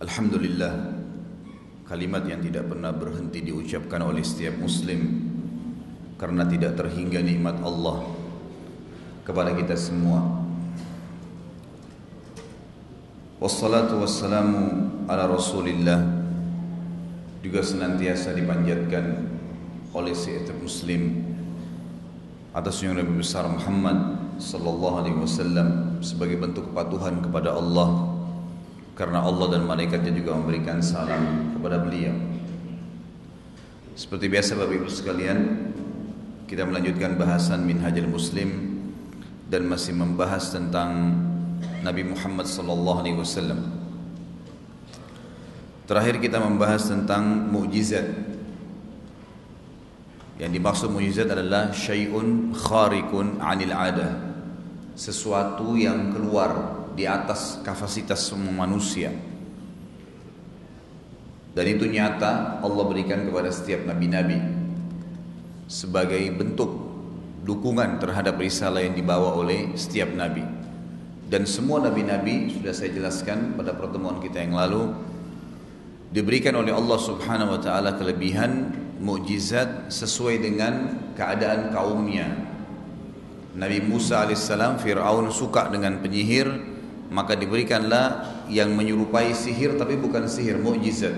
Alhamdulillah Kalimat yang tidak pernah berhenti diucapkan oleh setiap muslim Karena tidak terhingga nikmat Allah Kepada kita semua. Wassalatu wassalamu ala rasulillah Juga senantiasa dipanjatkan oleh setiap muslim Atas yang Nabi besar Muhammad Sallallahu alaihi wasallam Sebagai bentuk kepatuhan kepada Allah karena Allah dan malaikatnya juga memberikan salam kepada beliau. Seperti biasa Bapak Ibu sekalian, kita melanjutkan bahasan Minhajul Muslim dan masih membahas tentang Nabi Muhammad sallallahu alaihi wasallam. Terakhir kita membahas tentang mukjizat. Yang dimaksud mukjizat adalah syai'un khariqun 'anil 'adah. Sesuatu yang keluar di atas kapasitas semua manusia. Dan itu nyata Allah berikan kepada setiap nabi-nabi sebagai bentuk dukungan terhadap risalah yang dibawa oleh setiap nabi. Dan semua nabi-nabi sudah saya jelaskan pada pertemuan kita yang lalu diberikan oleh Allah Subhanahu wa taala kelebihan mukjizat sesuai dengan keadaan kaumnya. Nabi Musa alaihissalam Fir'aun suka dengan penyihir maka diberikanlah yang menyerupai sihir tapi bukan sihir mukjizat.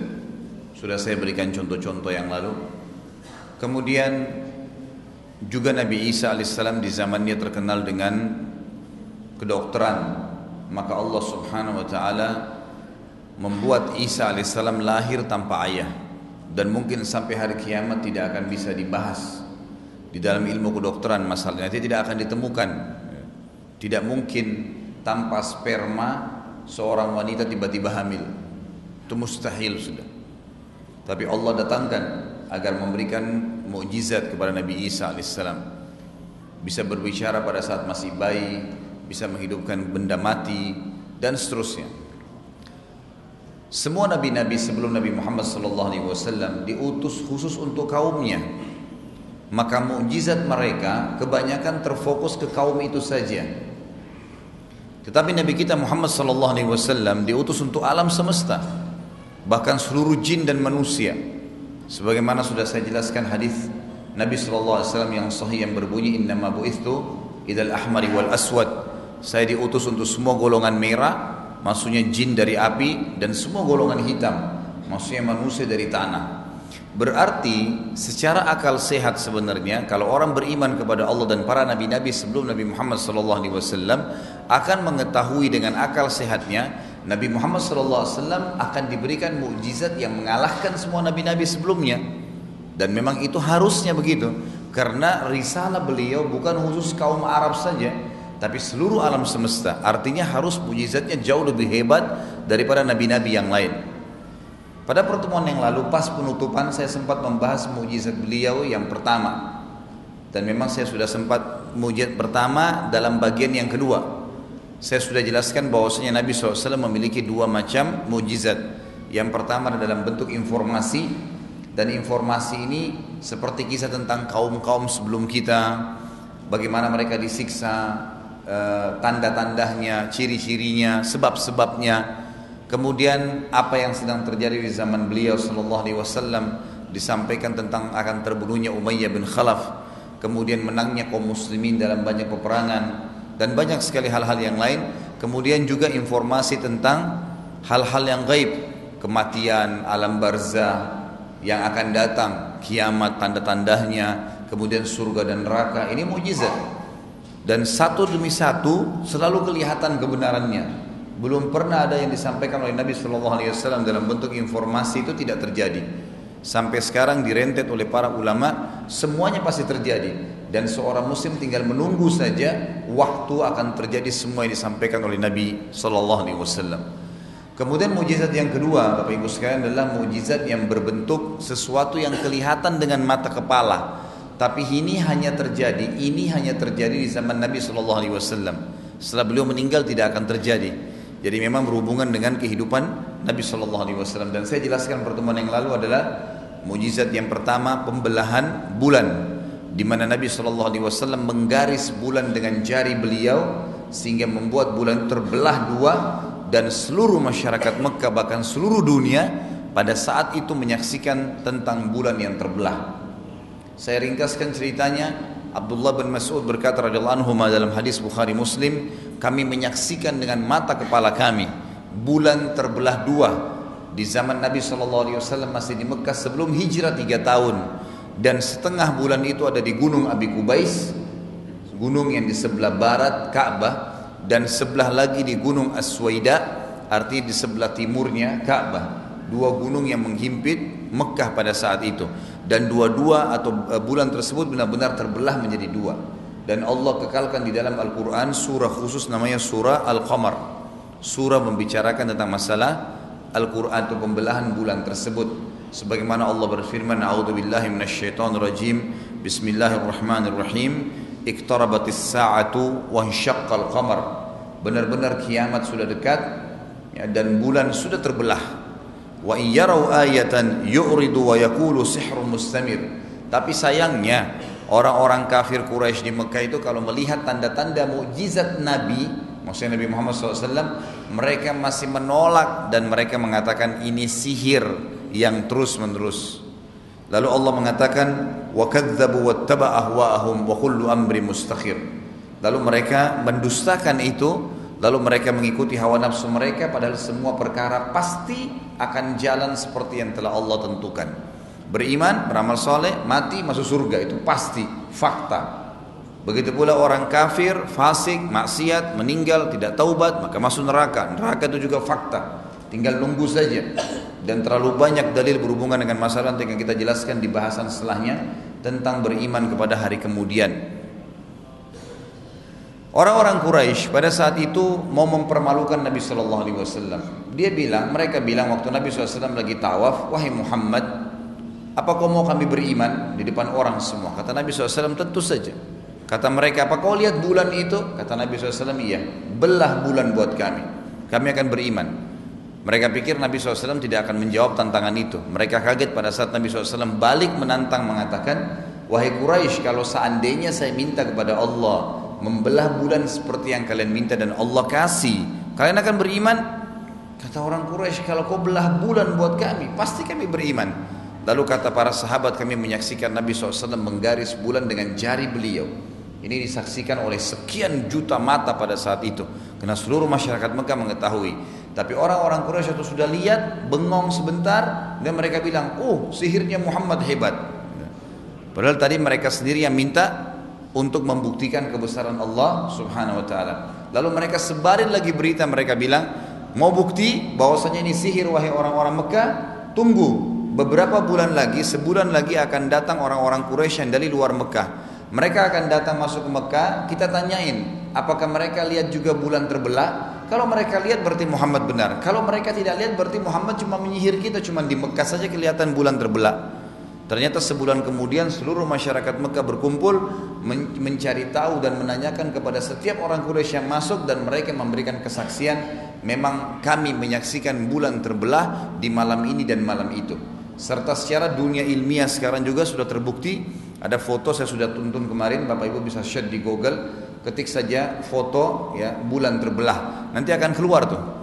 Sudah saya berikan contoh-contoh yang lalu. Kemudian juga Nabi Isa alaihissalam di zamannya terkenal dengan kedokteran. Maka Allah subhanahu wa ta'ala membuat Isa alaihissalam lahir tanpa ayah. Dan mungkin sampai hari kiamat tidak akan bisa dibahas di dalam ilmu kedokteran masalahnya. Itu tidak akan ditemukan. Tidak mungkin tanpa sperma seorang wanita tiba-tiba hamil. Itu mustahil sudah. Tapi Allah datangkan agar memberikan mukjizat kepada Nabi Isa alaihissalam. Bisa berbicara pada saat masih bayi, bisa menghidupkan benda mati dan seterusnya. Semua nabi-nabi sebelum Nabi Muhammad SAW diutus khusus untuk kaumnya. Maka mukjizat mereka kebanyakan terfokus ke kaum itu saja tetapi Nabi kita Muhammad sallallahu alaihi wasallam diutus untuk alam semesta, bahkan seluruh jin dan manusia. Sebagaimana sudah saya jelaskan hadis Nabi sallallahu alaihi wasallam yang sahih yang berbunyi innama bu'ithu idal ahmari wal aswad. Saya diutus untuk semua golongan merah, maksudnya jin dari api dan semua golongan hitam, maksudnya manusia dari tanah. Berarti secara akal sehat sebenarnya kalau orang beriman kepada Allah dan para nabi-nabi sebelum Nabi Muhammad SAW akan mengetahui dengan akal sehatnya Nabi Muhammad SAW akan diberikan mukjizat yang mengalahkan semua nabi-nabi sebelumnya. Dan memang itu harusnya begitu karena risalah beliau bukan khusus kaum Arab saja tapi seluruh alam semesta. Artinya harus mukjizatnya jauh lebih hebat daripada nabi-nabi yang lain pada pertemuan yang lalu pas penutupan saya sempat membahas mujizat beliau yang pertama. Dan memang saya sudah sempat mujizat pertama dalam bagian yang kedua. Saya sudah jelaskan bahwasanya Nabi SAW memiliki dua macam mujizat. Yang pertama dalam bentuk informasi dan informasi ini seperti kisah tentang kaum-kaum sebelum kita, bagaimana mereka disiksa, eh, tanda-tandanya, ciri-cirinya, sebab-sebabnya, Kemudian apa yang sedang terjadi di zaman beliau sallallahu alaihi wasallam disampaikan tentang akan terbunuhnya Umayyah bin Khalaf, kemudian menangnya kaum muslimin dalam banyak peperangan dan banyak sekali hal-hal yang lain. Kemudian juga informasi tentang hal-hal yang gaib, kematian, alam barzah yang akan datang, kiamat tanda-tandanya, kemudian surga dan neraka. Ini mujizat. Dan satu demi satu selalu kelihatan kebenarannya. Belum pernah ada yang disampaikan oleh Nabi Shallallahu Alaihi Wasallam dalam bentuk informasi itu tidak terjadi. Sampai sekarang direntet oleh para ulama, semuanya pasti terjadi. Dan seorang muslim tinggal menunggu saja waktu akan terjadi semua yang disampaikan oleh Nabi Shallallahu Alaihi Wasallam. Kemudian mujizat yang kedua, Bapak Ibu sekalian adalah mujizat yang berbentuk sesuatu yang kelihatan dengan mata kepala. Tapi ini hanya terjadi, ini hanya terjadi di zaman Nabi Shallallahu Alaihi Wasallam. Setelah beliau meninggal tidak akan terjadi. Jadi memang berhubungan dengan kehidupan Nabi Shallallahu Alaihi Wasallam dan saya jelaskan pertemuan yang lalu adalah mujizat yang pertama pembelahan bulan di mana Nabi Shallallahu Alaihi Wasallam menggaris bulan dengan jari beliau sehingga membuat bulan terbelah dua dan seluruh masyarakat Mekah bahkan seluruh dunia pada saat itu menyaksikan tentang bulan yang terbelah. Saya ringkaskan ceritanya. Abdullah bin Mas'ud berkata radhiyallahu anhu dalam hadis Bukhari Muslim, kami menyaksikan dengan mata kepala kami bulan terbelah dua di zaman Nabi SAW masih di Mekah sebelum hijrah tiga tahun. Dan setengah bulan itu ada di gunung Abi Kubais gunung yang di sebelah barat Ka'bah dan sebelah lagi di gunung Aswaida artinya di sebelah timurnya Ka'bah dua gunung yang menghimpit Mekah pada saat itu. Dan dua-dua atau e, bulan tersebut benar-benar terbelah menjadi dua. Dan Allah kekalkan di dalam Al-Quran surah khusus namanya surah Al-Qamar. Surah membicarakan tentang masalah Al-Quran atau pembelahan bulan tersebut. Sebagaimana Allah berfirman a'udzubillahi minasyaitonirrajim bismillahirrahmanirrahim. Iqtarabatis sa'atu wa qamar. Benar-benar kiamat sudah dekat ya, dan bulan sudah terbelah Wa iyyarau ayatan yu'ridu wa yaqulu sihrun mustamir. Tapi sayangnya orang-orang kafir Quraisy di Mekah itu kalau melihat tanda-tanda mukjizat Nabi, maksudnya Nabi Muhammad SAW, mereka masih menolak dan mereka mengatakan ini sihir yang terus-menerus. Lalu Allah mengatakan wa kadzdzabu wattaba'a ahwa'ahum wa kullu amri mustakhir. Lalu mereka mendustakan itu lalu mereka mengikuti hawa nafsu mereka padahal semua perkara pasti akan jalan seperti yang telah Allah tentukan. Beriman beramal soleh mati masuk surga itu pasti fakta. Begitu pula orang kafir fasik maksiat meninggal tidak taubat maka masuk neraka. Neraka itu juga fakta. Tinggal nunggu saja. Dan terlalu banyak dalil berhubungan dengan masalah yang kita jelaskan di bahasan setelahnya tentang beriman kepada hari kemudian Orang-orang Quraisy pada saat itu mau mempermalukan Nabi Shallallahu Alaihi Wasallam. Dia bilang, mereka bilang waktu Nabi SAW lagi tawaf, wahai Muhammad, apa kau mau kami beriman di depan orang semua? Kata Nabi SAW, tentu saja. Kata mereka, apa kau lihat bulan itu? Kata Nabi SAW, iya. Belah bulan buat kami. Kami akan beriman. Mereka pikir Nabi SAW tidak akan menjawab tantangan itu. Mereka kaget pada saat Nabi SAW balik menantang mengatakan, Wahai Quraisy, kalau seandainya saya minta kepada Allah membelah bulan seperti yang kalian minta dan Allah kasih, kalian akan beriman? Kata orang Quraisy, kalau kau belah bulan buat kami, pasti kami beriman. Lalu kata para sahabat kami menyaksikan Nabi SAW menggaris bulan dengan jari beliau. Ini disaksikan oleh sekian juta mata pada saat itu. Karena seluruh masyarakat Mekah mengetahui. Tapi orang-orang Quraisy itu sudah lihat, bengong sebentar, dan mereka bilang, oh sihirnya Muhammad hebat. Padahal tadi mereka sendiri yang minta untuk membuktikan kebesaran Allah Subhanahu wa taala. Lalu mereka sebarin lagi berita mereka bilang, mau bukti bahwasanya ini sihir wahai orang-orang Mekah, tunggu beberapa bulan lagi, sebulan lagi akan datang orang-orang Quraisy yang dari luar Mekah. Mereka akan datang masuk ke Mekah, kita tanyain, apakah mereka lihat juga bulan terbelah? Kalau mereka lihat berarti Muhammad benar. Kalau mereka tidak lihat berarti Muhammad cuma menyihir kita, cuma di Mekah saja kelihatan bulan terbelah. Ternyata sebulan kemudian seluruh masyarakat Mekah berkumpul mencari tahu dan menanyakan kepada setiap orang Quraisy yang masuk dan mereka memberikan kesaksian memang kami menyaksikan bulan terbelah di malam ini dan malam itu. Serta secara dunia ilmiah sekarang juga sudah terbukti. Ada foto saya sudah tuntun kemarin Bapak Ibu bisa share di Google. Ketik saja foto ya bulan terbelah. Nanti akan keluar tuh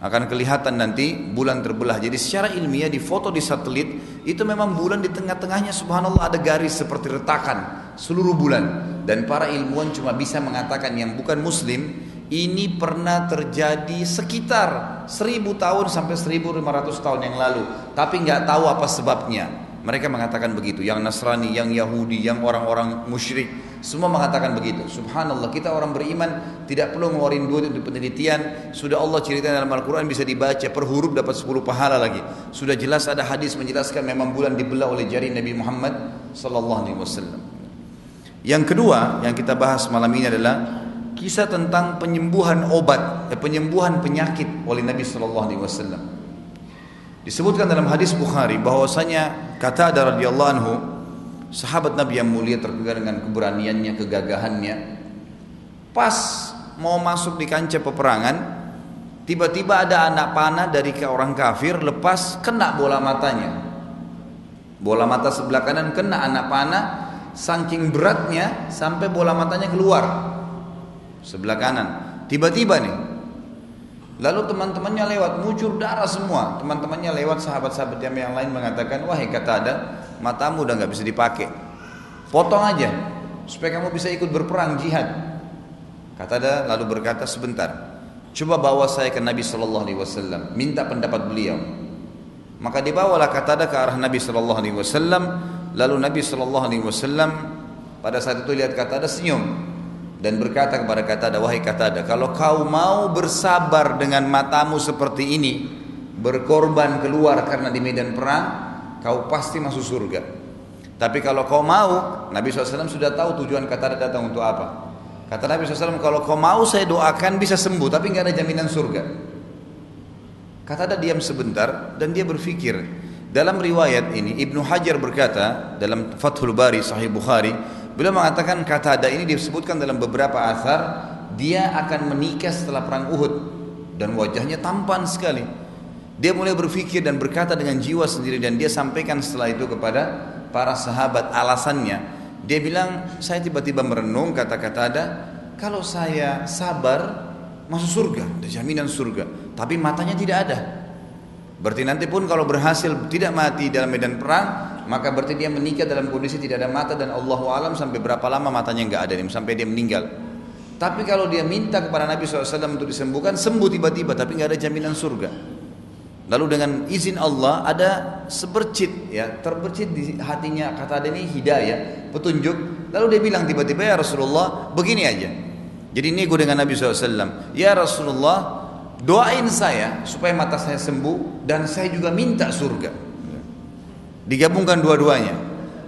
akan kelihatan nanti bulan terbelah. Jadi secara ilmiah di foto di satelit itu memang bulan di tengah-tengahnya subhanallah ada garis seperti retakan seluruh bulan. Dan para ilmuwan cuma bisa mengatakan yang bukan muslim ini pernah terjadi sekitar 1000 tahun sampai 1500 tahun yang lalu. Tapi nggak tahu apa sebabnya. Mereka mengatakan begitu, yang Nasrani, yang Yahudi, yang orang-orang musyrik, semua mengatakan begitu. Subhanallah, kita orang beriman tidak perlu ngeluarin duit untuk penelitian. Sudah Allah ceritakan dalam Al-Quran bisa dibaca per huruf dapat 10 pahala lagi. Sudah jelas ada hadis menjelaskan memang bulan dibelah oleh jari Nabi Muhammad sallallahu alaihi wasallam. Yang kedua yang kita bahas malam ini adalah kisah tentang penyembuhan obat, eh, penyembuhan penyakit oleh Nabi sallallahu alaihi wasallam. Disebutkan dalam hadis Bukhari bahwasanya kata ada radhiyallahu anhu sahabat Nabi yang mulia terkenal dengan keberaniannya, kegagahannya. Pas mau masuk di kancah peperangan, tiba-tiba ada anak panah dari ke orang kafir lepas kena bola matanya. Bola mata sebelah kanan kena anak panah saking beratnya sampai bola matanya keluar sebelah kanan. Tiba-tiba nih Lalu teman-temannya lewat, muncul darah semua. Teman-temannya lewat, sahabat-sahabat yang lain mengatakan, wahai kata ada, matamu udah nggak bisa dipakai. Potong aja, supaya kamu bisa ikut berperang jihad. Kata ada lalu berkata sebentar, coba bawa saya ke Nabi Shallallahu Alaihi Wasallam, minta pendapat beliau. Maka dibawalah kata ada ke arah Nabi Shallallahu Alaihi Wasallam, lalu Nabi Shallallahu Alaihi Wasallam pada saat itu lihat kata ada senyum, dan berkata kepada kata ada wahai kata ada kalau kau mau bersabar dengan matamu seperti ini berkorban keluar karena di medan perang kau pasti masuk surga. Tapi kalau kau mau Nabi SAW sudah tahu tujuan kata ada datang untuk apa. Kata Nabi SAW kalau kau mau saya doakan bisa sembuh tapi nggak ada jaminan surga. Kata ada diam sebentar dan dia berpikir dalam riwayat ini Ibnu Hajar berkata dalam Fathul Bari Sahih Bukhari Beliau mengatakan kata ada ini disebutkan dalam beberapa asar dia akan menikah setelah perang Uhud dan wajahnya tampan sekali. Dia mulai berpikir dan berkata dengan jiwa sendiri dan dia sampaikan setelah itu kepada para sahabat alasannya. Dia bilang, saya tiba-tiba merenung kata-kata ada, kalau saya sabar masuk surga, ada jaminan surga. Tapi matanya tidak ada. Berarti nanti pun kalau berhasil tidak mati dalam medan perang, maka berarti dia menikah dalam kondisi tidak ada mata dan Allah alam sampai berapa lama matanya nggak ada sampai dia meninggal. Tapi kalau dia minta kepada Nabi SAW untuk disembuhkan, sembuh tiba-tiba, tapi nggak ada jaminan surga. Lalu dengan izin Allah ada sebercit ya terbercit di hatinya kata ada ini hidayah petunjuk lalu dia bilang tiba-tiba ya Rasulullah begini aja jadi ini gue dengan Nabi SAW ya Rasulullah doain saya supaya mata saya sembuh dan saya juga minta surga Digabungkan dua-duanya.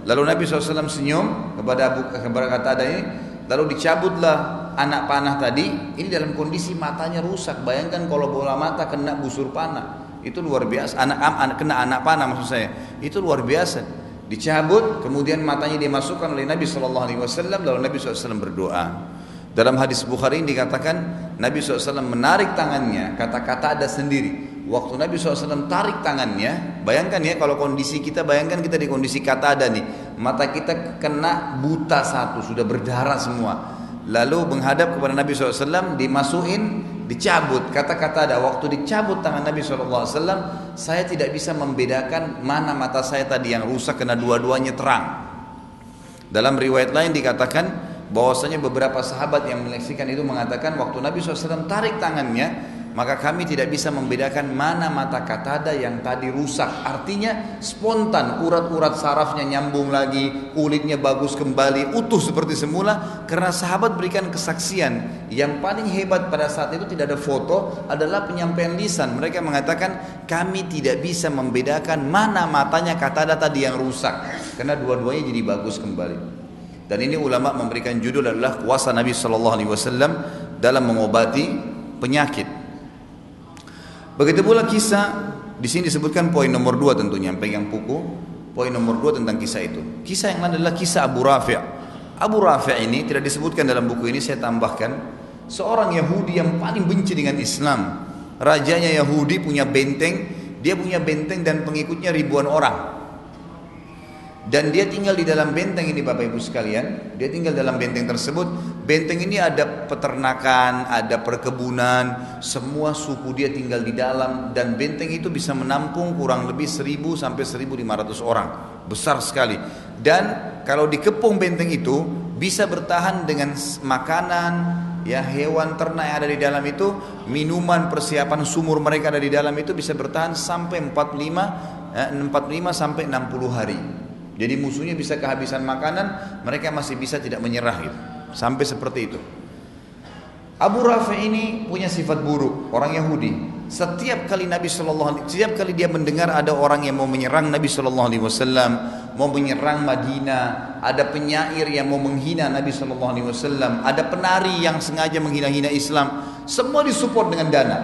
Lalu Nabi SAW senyum kepada Abu kepada kata ini, lalu dicabutlah anak panah tadi. Ini dalam kondisi matanya rusak. Bayangkan kalau bola mata kena busur panah, itu luar biasa. Anak, anak kena anak panah maksud saya, itu luar biasa. Dicabut, kemudian matanya dimasukkan oleh Nabi SAW, lalu Nabi SAW berdoa. Dalam hadis Bukhari ini dikatakan Nabi SAW menarik tangannya, kata-kata ada sendiri. Waktu Nabi SAW tarik tangannya, bayangkan ya kalau kondisi kita, bayangkan kita di kondisi kata ada nih, mata kita kena buta satu, sudah berdarah semua. Lalu menghadap kepada Nabi SAW, dimasukin, dicabut. Kata-kata ada, waktu dicabut tangan Nabi SAW, saya tidak bisa membedakan mana mata saya tadi yang rusak karena dua-duanya terang. Dalam riwayat lain dikatakan bahwasanya beberapa sahabat yang menyaksikan itu mengatakan waktu Nabi SAW tarik tangannya, maka kami tidak bisa membedakan mana mata katada yang tadi rusak. Artinya spontan, urat-urat sarafnya nyambung lagi, kulitnya bagus kembali, utuh seperti semula. Karena sahabat berikan kesaksian. Yang paling hebat pada saat itu tidak ada foto adalah penyampaian lisan. Mereka mengatakan kami tidak bisa membedakan mana matanya katada tadi yang rusak. Karena dua-duanya jadi bagus kembali. Dan ini ulama memberikan judul adalah kuasa Nabi Shallallahu Alaihi Wasallam dalam mengobati penyakit. Begitu pula kisah di sini disebutkan poin nomor dua tentunya yang pegang buku. Poin nomor dua tentang kisah itu. Kisah yang lain adalah kisah Abu Rafi'. Abu Rafi' ini tidak disebutkan dalam buku ini saya tambahkan seorang Yahudi yang paling benci dengan Islam. Rajanya Yahudi punya benteng, dia punya benteng dan pengikutnya ribuan orang. Dan dia tinggal di dalam benteng ini Bapak Ibu sekalian. Dia tinggal dalam benteng tersebut. Benteng ini ada peternakan, ada perkebunan, semua suku dia tinggal di dalam dan benteng itu bisa menampung kurang lebih 1000 sampai 1500 orang. Besar sekali. Dan kalau dikepung benteng itu bisa bertahan dengan makanan, ya hewan ternak yang ada di dalam itu, minuman persiapan sumur mereka ada di dalam itu bisa bertahan sampai 45 eh, 45 sampai 60 hari. Jadi musuhnya bisa kehabisan makanan, mereka masih bisa tidak menyerah gitu. Sampai seperti itu. Abu Rafi ini punya sifat buruk, orang Yahudi. Setiap kali Nabi Shallallahu Alaihi setiap kali dia mendengar ada orang yang mau menyerang Nabi Shallallahu Alaihi Wasallam, mau menyerang Madinah, ada penyair yang mau menghina Nabi Shallallahu Alaihi Wasallam, ada penari yang sengaja menghina-hina Islam, semua disupport dengan dana,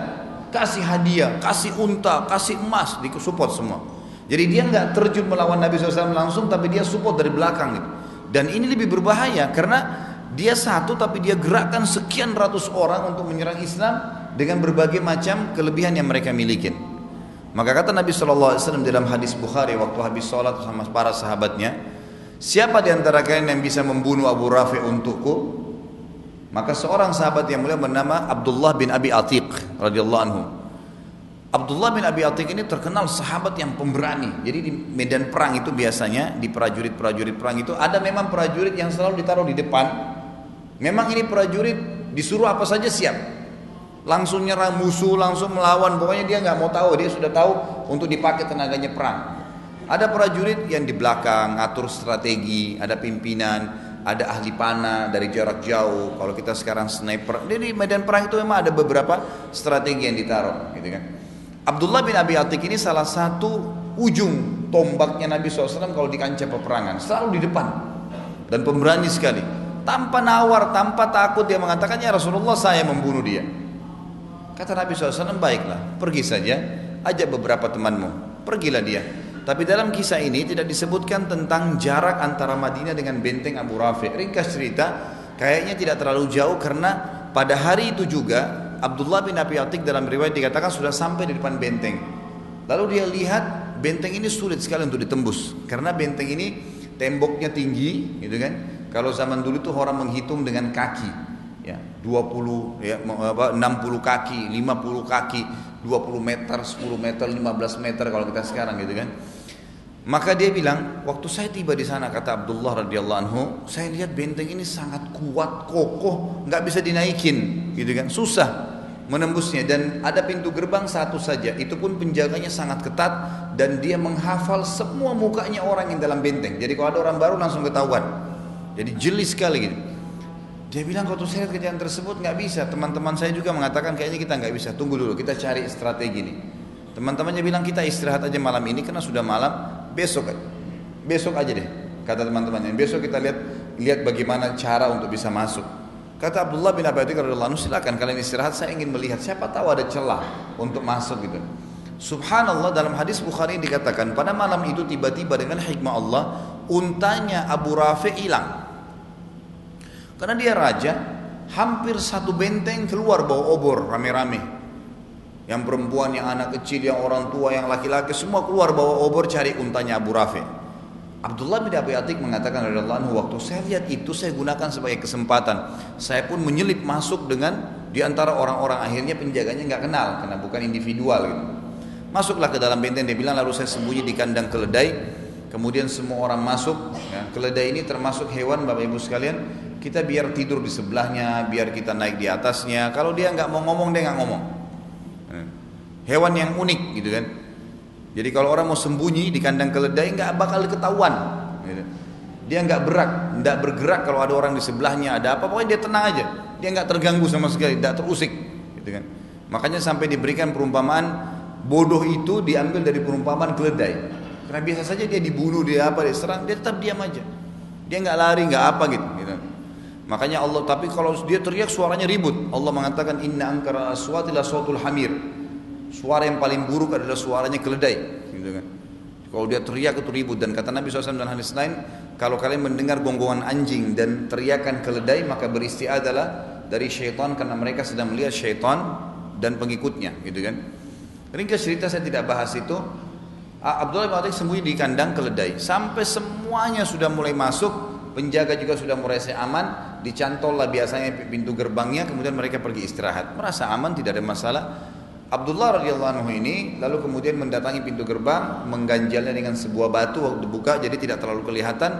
kasih hadiah, kasih unta, kasih emas, disupport semua. Jadi dia nggak terjun melawan Nabi SAW langsung, tapi dia support dari belakang gitu. Dan ini lebih berbahaya karena dia satu tapi dia gerakkan sekian ratus orang untuk menyerang Islam dengan berbagai macam kelebihan yang mereka miliki. Maka kata Nabi SAW dalam hadis Bukhari waktu habis sholat sama para sahabatnya, siapa di antara kalian yang bisa membunuh Abu Rafi untukku? Maka seorang sahabat yang mulia bernama Abdullah bin Abi Atiq radhiyallahu anhu. Abdullah bin Abi Atiq ini terkenal sahabat yang pemberani. Jadi di medan perang itu biasanya di prajurit-prajurit perang itu ada memang prajurit yang selalu ditaruh di depan. Memang ini prajurit disuruh apa saja siap. Langsung nyerang musuh, langsung melawan. Pokoknya dia nggak mau tahu, dia sudah tahu untuk dipakai tenaganya perang. Ada prajurit yang di belakang ngatur strategi, ada pimpinan, ada ahli panah dari jarak jauh. Kalau kita sekarang sniper, jadi medan perang itu memang ada beberapa strategi yang ditaruh, gitu kan. Abdullah bin Abi Atik ini salah satu ujung tombaknya Nabi SAW kalau di kancah peperangan, selalu di depan dan pemberani sekali. Tanpa nawar, tanpa takut dia mengatakan ya Rasulullah saya membunuh dia. Kata Nabi SAW baiklah pergi saja ajak beberapa temanmu pergilah dia tapi dalam kisah ini tidak disebutkan tentang jarak antara Madinah dengan benteng Abu Rafi. Ringkas cerita, kayaknya tidak terlalu jauh karena pada hari itu juga Abdullah bin Abi Atik dalam riwayat dikatakan sudah sampai di depan benteng. Lalu dia lihat benteng ini sulit sekali untuk ditembus karena benteng ini temboknya tinggi, gitu kan? Kalau zaman dulu tuh orang menghitung dengan kaki, ya 20 ya 60 kaki, 50 kaki, 20 meter, 10 meter, 15 meter kalau kita sekarang gitu kan. Maka dia bilang, waktu saya tiba di sana kata Abdullah radhiyallahu anhu, saya lihat benteng ini sangat kuat, kokoh, nggak bisa dinaikin, gitu kan, susah menembusnya dan ada pintu gerbang satu saja, itu pun penjaganya sangat ketat dan dia menghafal semua mukanya orang yang dalam benteng. Jadi kalau ada orang baru langsung ketahuan. Jadi jeli sekali gitu. Dia bilang kalau saya lihat kejadian tersebut nggak bisa. Teman-teman saya juga mengatakan kayaknya kita nggak bisa. Tunggu dulu, kita cari strategi nih. Teman-temannya bilang kita istirahat aja malam ini karena sudah malam besok besok aja deh kata teman-temannya. Besok kita lihat lihat bagaimana cara untuk bisa masuk. Kata Abdullah bin Abi radhiyallahu silakan kalian istirahat saya ingin melihat siapa tahu ada celah untuk masuk gitu. Subhanallah dalam hadis Bukhari dikatakan pada malam itu tiba-tiba dengan hikmah Allah untanya Abu Rafi hilang. Karena dia raja hampir satu benteng keluar bawa obor rame-rame yang perempuan, yang anak kecil, yang orang tua, yang laki-laki semua keluar bawa obor cari untanya Abu Rafi. Abdullah bin Abi Atik mengatakan radhiyallahu anhu waktu saya lihat itu saya gunakan sebagai kesempatan. Saya pun menyelip masuk dengan di antara orang-orang akhirnya penjaganya nggak kenal karena bukan individual gitu. Masuklah ke dalam benteng dia bilang lalu saya sembunyi di kandang keledai. Kemudian semua orang masuk. Ya, keledai ini termasuk hewan Bapak Ibu sekalian. Kita biar tidur di sebelahnya, biar kita naik di atasnya. Kalau dia nggak mau ngomong dia nggak ngomong hewan yang unik gitu kan jadi kalau orang mau sembunyi di kandang keledai nggak bakal ketahuan gitu. dia nggak berak nggak bergerak kalau ada orang di sebelahnya ada apa pokoknya dia tenang aja dia nggak terganggu sama sekali tidak terusik gitu kan makanya sampai diberikan perumpamaan bodoh itu diambil dari perumpamaan keledai karena biasa saja dia dibunuh dia apa dia serang dia tetap diam aja dia nggak lari nggak apa gitu, gitu. Makanya Allah tapi kalau dia teriak suaranya ribut. Allah mengatakan inna angkara aswati la hamir. Suara yang paling buruk adalah suaranya keledai. Gitu kan. Kalau dia teriak itu ribut dan kata Nabi SAW dan hadis lain, kalau kalian mendengar gonggongan anjing dan teriakan keledai maka beristiadah adalah dari syaitan karena mereka sedang melihat syaitan dan pengikutnya, gitu kan. Ringkas cerita saya tidak bahas itu. Abdullah bin Atik sembunyi di kandang keledai sampai semuanya sudah mulai masuk, penjaga juga sudah mulai aman, dicantol lah biasanya pintu gerbangnya, kemudian mereka pergi istirahat, merasa aman tidak ada masalah. Abdullah radhiyallahu anhu ini lalu kemudian mendatangi pintu gerbang, mengganjalnya dengan sebuah batu waktu dibuka jadi tidak terlalu kelihatan.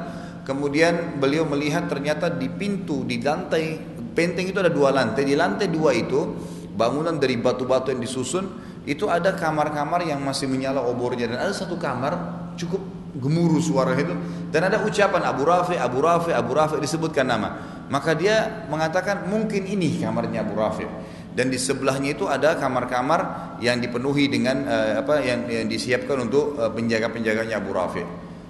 Kemudian beliau melihat ternyata di pintu di lantai benteng itu ada dua lantai. Di lantai dua itu bangunan dari batu-batu yang disusun itu ada kamar-kamar yang masih menyala obornya dan ada satu kamar cukup gemuruh suara itu dan ada ucapan Abu Rafi, Abu Rafi, Abu Rafi disebutkan nama. Maka dia mengatakan mungkin ini kamarnya Abu Rafi dan di sebelahnya itu ada kamar-kamar yang dipenuhi dengan uh, apa yang, yang disiapkan untuk uh, penjaga-penjaganya Abu Rafi.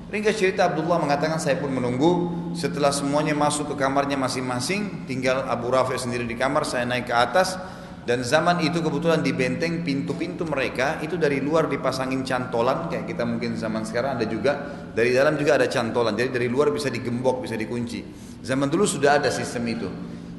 Ringkas cerita Abdullah mengatakan saya pun menunggu. Setelah semuanya masuk ke kamarnya masing-masing tinggal Abu Rafi sendiri di kamar saya naik ke atas. Dan zaman itu kebetulan di benteng pintu-pintu mereka itu dari luar dipasangin cantolan kayak kita mungkin zaman sekarang ada juga. Dari dalam juga ada cantolan jadi dari luar bisa digembok bisa dikunci. Zaman dulu sudah ada sistem itu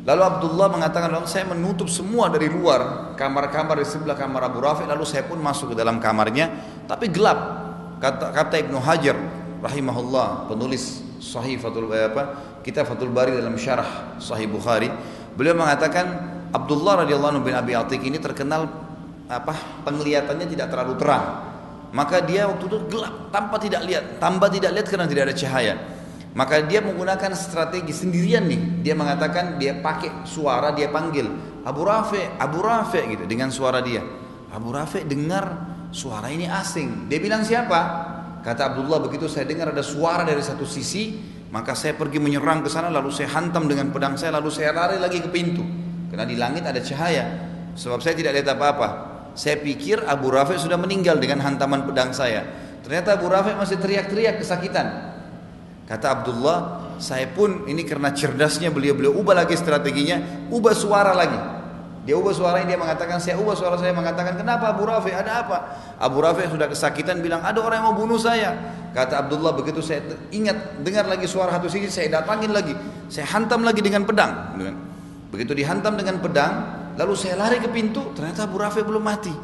Lalu Abdullah mengatakan, lalu saya menutup semua dari luar kamar-kamar di sebelah kamar Abu Rafi, lalu saya pun masuk ke dalam kamarnya, tapi gelap. Kata, kata Ibnu Hajar, rahimahullah, penulis Sahih Fatul eh, apa, kita Fatul Bari dalam syarah Sahih Bukhari, Beliau mengatakan Abdullah radhiyallahu anhu bin Abi Atik ini terkenal apa penglihatannya tidak terlalu terang. Maka dia waktu itu gelap tanpa tidak lihat, tambah tidak lihat karena tidak ada cahaya. Maka dia menggunakan strategi sendirian nih. Dia mengatakan dia pakai suara dia panggil Abu Rafi, Abu Rafi gitu dengan suara dia. Abu Rafi dengar suara ini asing. Dia bilang siapa? Kata Abdullah begitu saya dengar ada suara dari satu sisi, maka saya pergi menyerang ke sana lalu saya hantam dengan pedang saya lalu saya lari lagi ke pintu. Karena di langit ada cahaya. Sebab saya tidak lihat apa-apa. Saya pikir Abu Rafi sudah meninggal dengan hantaman pedang saya. Ternyata Abu Rafi masih teriak-teriak kesakitan. Kata Abdullah, saya pun ini karena cerdasnya beliau beliau ubah lagi strateginya, ubah suara lagi. Dia ubah suaranya dia mengatakan saya ubah suara saya mengatakan kenapa Abu Rafi ada apa? Abu Rafi sudah kesakitan bilang ada orang yang mau bunuh saya. Kata Abdullah begitu saya ingat dengar lagi suara satu sisi saya datangin lagi, saya hantam lagi dengan pedang. Begitu dihantam dengan pedang, lalu saya lari ke pintu, ternyata Abu Rafi belum mati.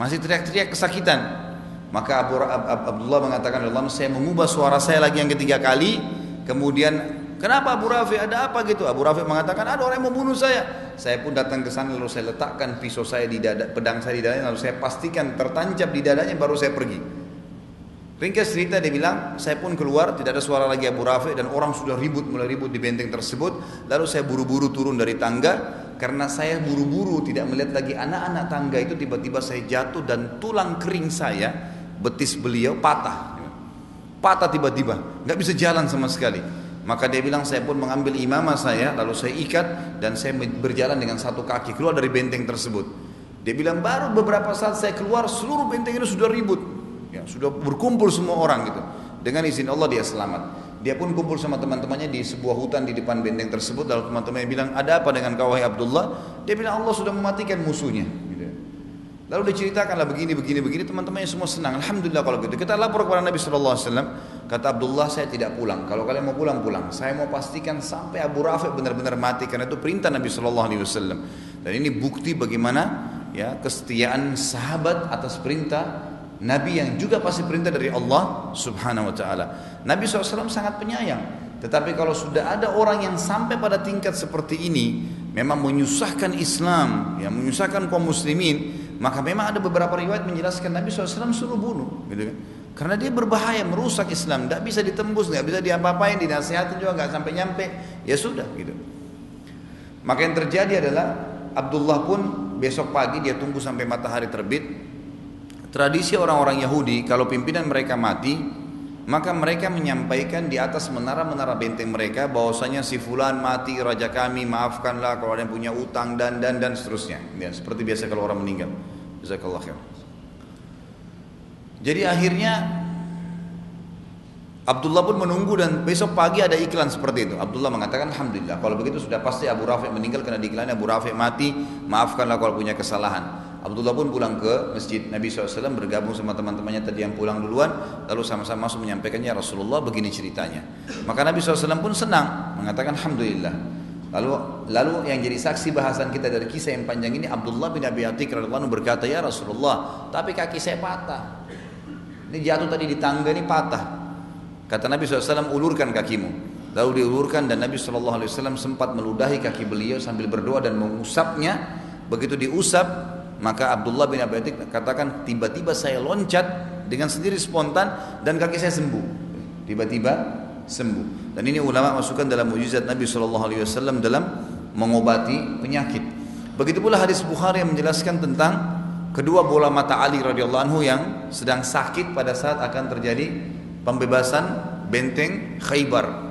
Masih teriak-teriak kesakitan. Maka Abu, Abdullah mengatakan Allah saya mengubah suara saya lagi yang ketiga kali. Kemudian kenapa Abu Rafi ada apa gitu? Abu Rafi mengatakan ada orang yang mau bunuh saya. Saya pun datang ke sana lalu saya letakkan pisau saya di dada, pedang saya di dadanya lalu saya pastikan tertancap di dadanya baru saya pergi. Ringkas cerita dia bilang, saya pun keluar, tidak ada suara lagi Abu Rafi dan orang sudah ribut, mulai ribut di benteng tersebut. Lalu saya buru-buru turun dari tangga, karena saya buru-buru tidak melihat lagi anak-anak tangga itu tiba-tiba saya jatuh dan tulang kering saya betis beliau patah. Patah tiba-tiba, nggak bisa jalan sama sekali. Maka dia bilang saya pun mengambil imamah saya, lalu saya ikat dan saya berjalan dengan satu kaki keluar dari benteng tersebut. Dia bilang baru beberapa saat saya keluar seluruh benteng itu sudah ribut, ya, sudah berkumpul semua orang gitu. Dengan izin Allah dia selamat. Dia pun kumpul sama teman-temannya di sebuah hutan di depan benteng tersebut. Lalu teman-temannya bilang ada apa dengan kau Abdullah? Dia bilang Allah sudah mematikan musuhnya. Lalu diceritakanlah begini, begini, begini, teman-temannya semua senang. Alhamdulillah kalau gitu. Kita lapor kepada Nabi Wasallam. Kata Abdullah, saya tidak pulang. Kalau kalian mau pulang, pulang. Saya mau pastikan sampai Abu Rafi benar-benar mati karena itu perintah Nabi Wasallam. Dan ini bukti bagaimana ya kesetiaan sahabat atas perintah Nabi yang juga pasti perintah dari Allah Subhanahu Wa Taala. Nabi SAW sangat penyayang. Tetapi kalau sudah ada orang yang sampai pada tingkat seperti ini, memang menyusahkan Islam, yang menyusahkan kaum muslimin, maka memang ada beberapa riwayat menjelaskan Nabi SAW suruh bunuh, gitu kan? Karena dia berbahaya, merusak Islam, tidak bisa ditembus, tidak bisa diapa-apain, dinasihatin juga nggak sampai nyampe, ya sudah, gitu. Maka yang terjadi adalah Abdullah pun besok pagi dia tunggu sampai matahari terbit. Tradisi orang-orang Yahudi kalau pimpinan mereka mati, maka mereka menyampaikan di atas menara-menara benteng mereka bahwasanya si fulan mati raja kami maafkanlah kalau ada yang punya utang dan dan dan seterusnya ya, seperti biasa kalau orang meninggal jazakallah khair jadi akhirnya Abdullah pun menunggu dan besok pagi ada iklan seperti itu. Abdullah mengatakan Alhamdulillah kalau begitu sudah pasti Abu Rafi meninggal karena di iklannya Abu Rafi mati maafkanlah kalau punya kesalahan. Abdullah pun pulang ke masjid Nabi SAW bergabung sama teman-temannya tadi yang pulang duluan lalu sama-sama masuk menyampaikannya Rasulullah begini ceritanya maka Nabi SAW pun senang mengatakan Alhamdulillah lalu lalu yang jadi saksi bahasan kita dari kisah yang panjang ini Abdullah bin Abi Atik radhiallahu berkata ya Rasulullah tapi kaki saya patah. Ini jatuh tadi di tangga ini patah. Kata Nabi SAW ulurkan kakimu. Lalu diulurkan dan Nabi SAW sempat meludahi kaki beliau sambil berdoa dan mengusapnya. Begitu diusap maka Abdullah bin Abi Atik katakan tiba-tiba saya loncat dengan sendiri spontan dan kaki saya sembuh. Tiba-tiba sembuh. Dan ini ulama masukkan dalam mujizat Nabi Shallallahu Alaihi Wasallam dalam mengobati penyakit. Begitu pula hadis Bukhari yang menjelaskan tentang kedua bola mata Ali radhiyallahu anhu yang sedang sakit pada saat akan terjadi pembebasan benteng Khaybar.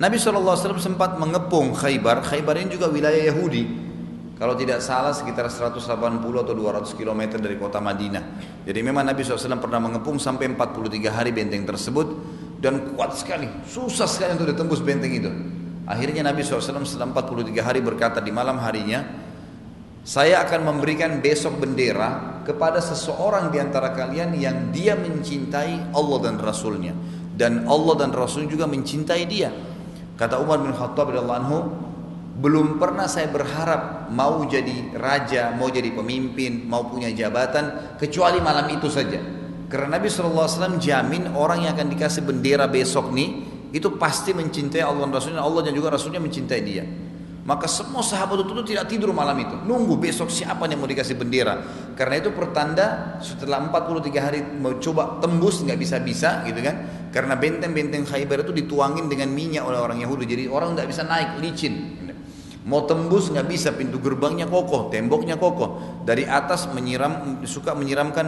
Nabi SAW sempat mengepung Khaybar. Khaybar ini juga wilayah Yahudi. Kalau tidak salah sekitar 180 atau 200 km dari kota Madinah. Jadi memang Nabi SAW pernah mengepung sampai 43 hari benteng tersebut dan kuat sekali, susah sekali untuk ditembus benteng itu. Akhirnya Nabi SAW setelah 43 hari berkata di malam harinya, saya akan memberikan besok bendera kepada seseorang di antara kalian yang dia mencintai Allah dan Rasulnya. Dan Allah dan Rasul juga mencintai dia. Kata Umar bin Khattab anhu, belum pernah saya berharap mau jadi raja, mau jadi pemimpin, mau punya jabatan kecuali malam itu saja. Karena Nabi SAW jamin orang yang akan dikasih bendera besok nih itu pasti mencintai Allah dan Rasulnya, Allah dan juga Rasulnya mencintai dia. Maka semua sahabat itu tidak tidur malam itu. Nunggu besok siapa yang mau dikasih bendera. Karena itu pertanda setelah 43 hari mau coba tembus nggak bisa-bisa gitu kan. Karena benteng-benteng Khaybar itu dituangin dengan minyak oleh orang Yahudi. Jadi orang nggak bisa naik licin. Mau tembus nggak bisa pintu gerbangnya kokoh, temboknya kokoh. Dari atas menyiram suka menyiramkan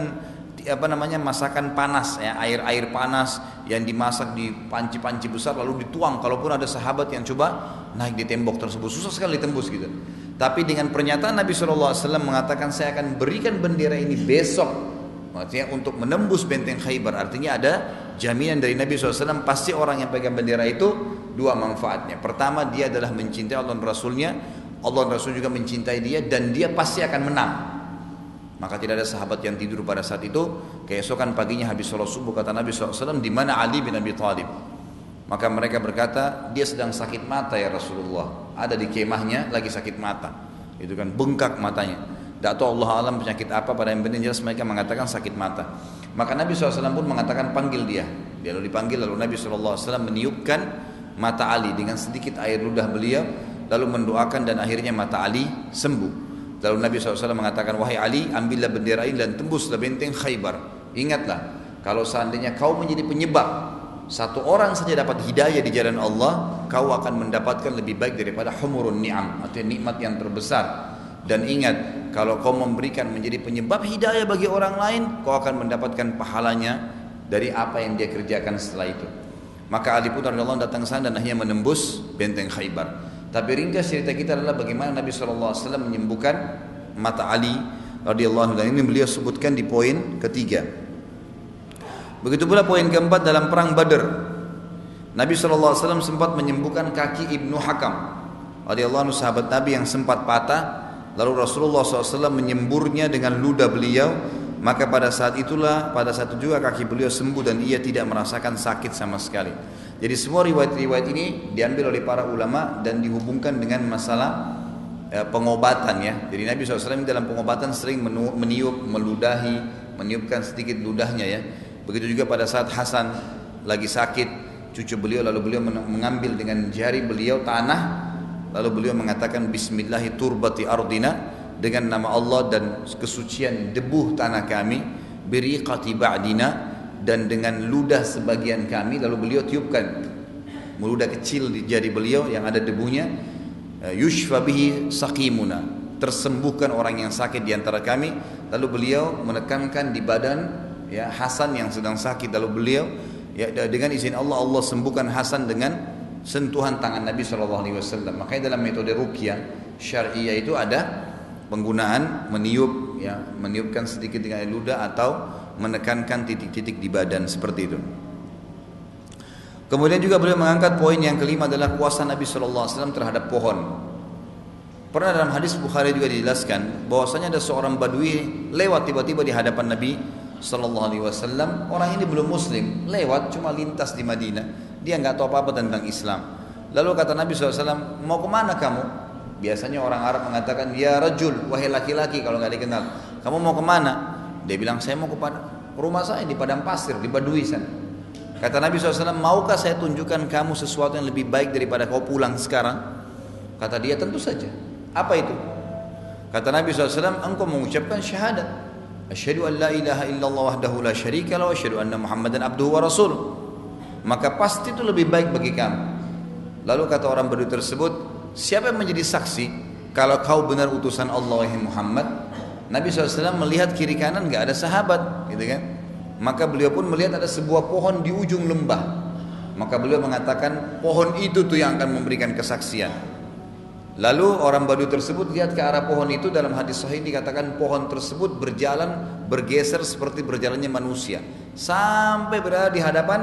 apa namanya masakan panas ya air air panas yang dimasak di panci-panci besar lalu dituang. Kalaupun ada sahabat yang coba naik di tembok tersebut susah sekali ditembus gitu. Tapi dengan pernyataan Nabi SAW mengatakan saya akan berikan bendera ini besok. Artinya untuk menembus benteng Khaybar. Artinya ada jaminan dari Nabi SAW pasti orang yang pegang bendera itu dua manfaatnya. Pertama dia adalah mencintai Allah dan Rasulnya. Allah dan Rasul juga mencintai dia dan dia pasti akan menang maka tidak ada sahabat yang tidur pada saat itu. Keesokan paginya habis sholat subuh kata Nabi SAW, di mana Ali bin Abi Thalib? Maka mereka berkata, dia sedang sakit mata ya Rasulullah. Ada di kemahnya lagi sakit mata. Itu kan bengkak matanya. Tidak tahu Allah alam penyakit apa pada yang penting jelas mereka mengatakan sakit mata. Maka Nabi SAW pun mengatakan panggil dia. Dia lalu dipanggil lalu Nabi SAW meniupkan mata Ali dengan sedikit air ludah beliau lalu mendoakan dan akhirnya mata Ali sembuh. Lalu Nabi SAW mengatakan, wahai Ali, ambillah bendera ini dan tembuslah benteng Khaybar. Ingatlah, kalau seandainya kau menjadi penyebab satu orang saja dapat hidayah di jalan Allah, kau akan mendapatkan lebih baik daripada humurun ni'am, atau nikmat yang terbesar. Dan ingat, kalau kau memberikan menjadi penyebab hidayah bagi orang lain, kau akan mendapatkan pahalanya dari apa yang dia kerjakan setelah itu. Maka Ali pun Allah datang sana dan akhirnya menembus benteng Khaybar. Tapi ringkas cerita kita adalah bagaimana Nabi SAW menyembuhkan mata Ali radhiyallahu dan ini beliau sebutkan di poin ketiga. Begitu pula poin keempat dalam perang Badar. Nabi SAW sempat menyembuhkan kaki Ibnu Hakam radhiyallahu sahabat Nabi yang sempat patah lalu Rasulullah SAW menyemburnya dengan ludah beliau maka pada saat itulah pada saat itu juga kaki beliau sembuh dan ia tidak merasakan sakit sama sekali. Jadi semua riwayat-riwayat ini diambil oleh para ulama dan dihubungkan dengan masalah e, pengobatan ya. Jadi Nabi SAW dalam pengobatan sering meniup, meludahi, meniupkan sedikit ludahnya ya. Begitu juga pada saat Hasan lagi sakit, cucu beliau lalu beliau mengambil dengan jari beliau tanah lalu beliau mengatakan bismillahi turbati ardina dengan nama Allah dan kesucian debu tanah kami biriqati ba'dina dan dengan ludah sebagian kami lalu beliau tiupkan. Meludah kecil di jari beliau yang ada debunya eh, yushfa bihi saqimuna. Tersembuhkan orang yang sakit di antara kami. Lalu beliau menekankan di badan ya Hasan yang sedang sakit. Lalu beliau ya dengan izin Allah Allah sembuhkan Hasan dengan sentuhan tangan Nabi saw. makanya dalam metode rukyah syariah itu ada penggunaan meniup ya meniupkan sedikit dengan ludah atau menekankan titik-titik di badan seperti itu. Kemudian juga beliau mengangkat poin yang kelima adalah kuasa Nabi SAW terhadap pohon. Pernah dalam hadis Bukhari juga dijelaskan bahwasanya ada seorang badui lewat tiba-tiba di hadapan Nabi Sallallahu Alaihi Wasallam. Orang ini belum Muslim, lewat cuma lintas di Madinah. Dia nggak tahu apa-apa tentang Islam. Lalu kata Nabi SAW, mau ke mana kamu? Biasanya orang Arab mengatakan, ya rajul, wahai laki-laki kalau nggak dikenal. Kamu mau ke mana? Dia bilang saya mau ke rumah saya di padang pasir di Badui sana. Kata Nabi SAW, maukah saya tunjukkan kamu sesuatu yang lebih baik daripada kau pulang sekarang? Kata dia tentu saja. Apa itu? Kata Nabi SAW, engkau mengucapkan syahadat. Asyhadu an la ilaha illallah wahdahu la syarika la wa asyhadu anna Muhammadan abduhu wa rasul. Maka pasti itu lebih baik bagi kamu. Lalu kata orang Badui tersebut, siapa yang menjadi saksi kalau kau benar utusan Allah Muhammad? Nabi SAW melihat kiri kanan nggak ada sahabat, gitu kan? Maka beliau pun melihat ada sebuah pohon di ujung lembah. Maka beliau mengatakan pohon itu tuh yang akan memberikan kesaksian. Lalu orang Badui tersebut lihat ke arah pohon itu dalam hadis sahih dikatakan pohon tersebut berjalan bergeser seperti berjalannya manusia sampai berada di hadapan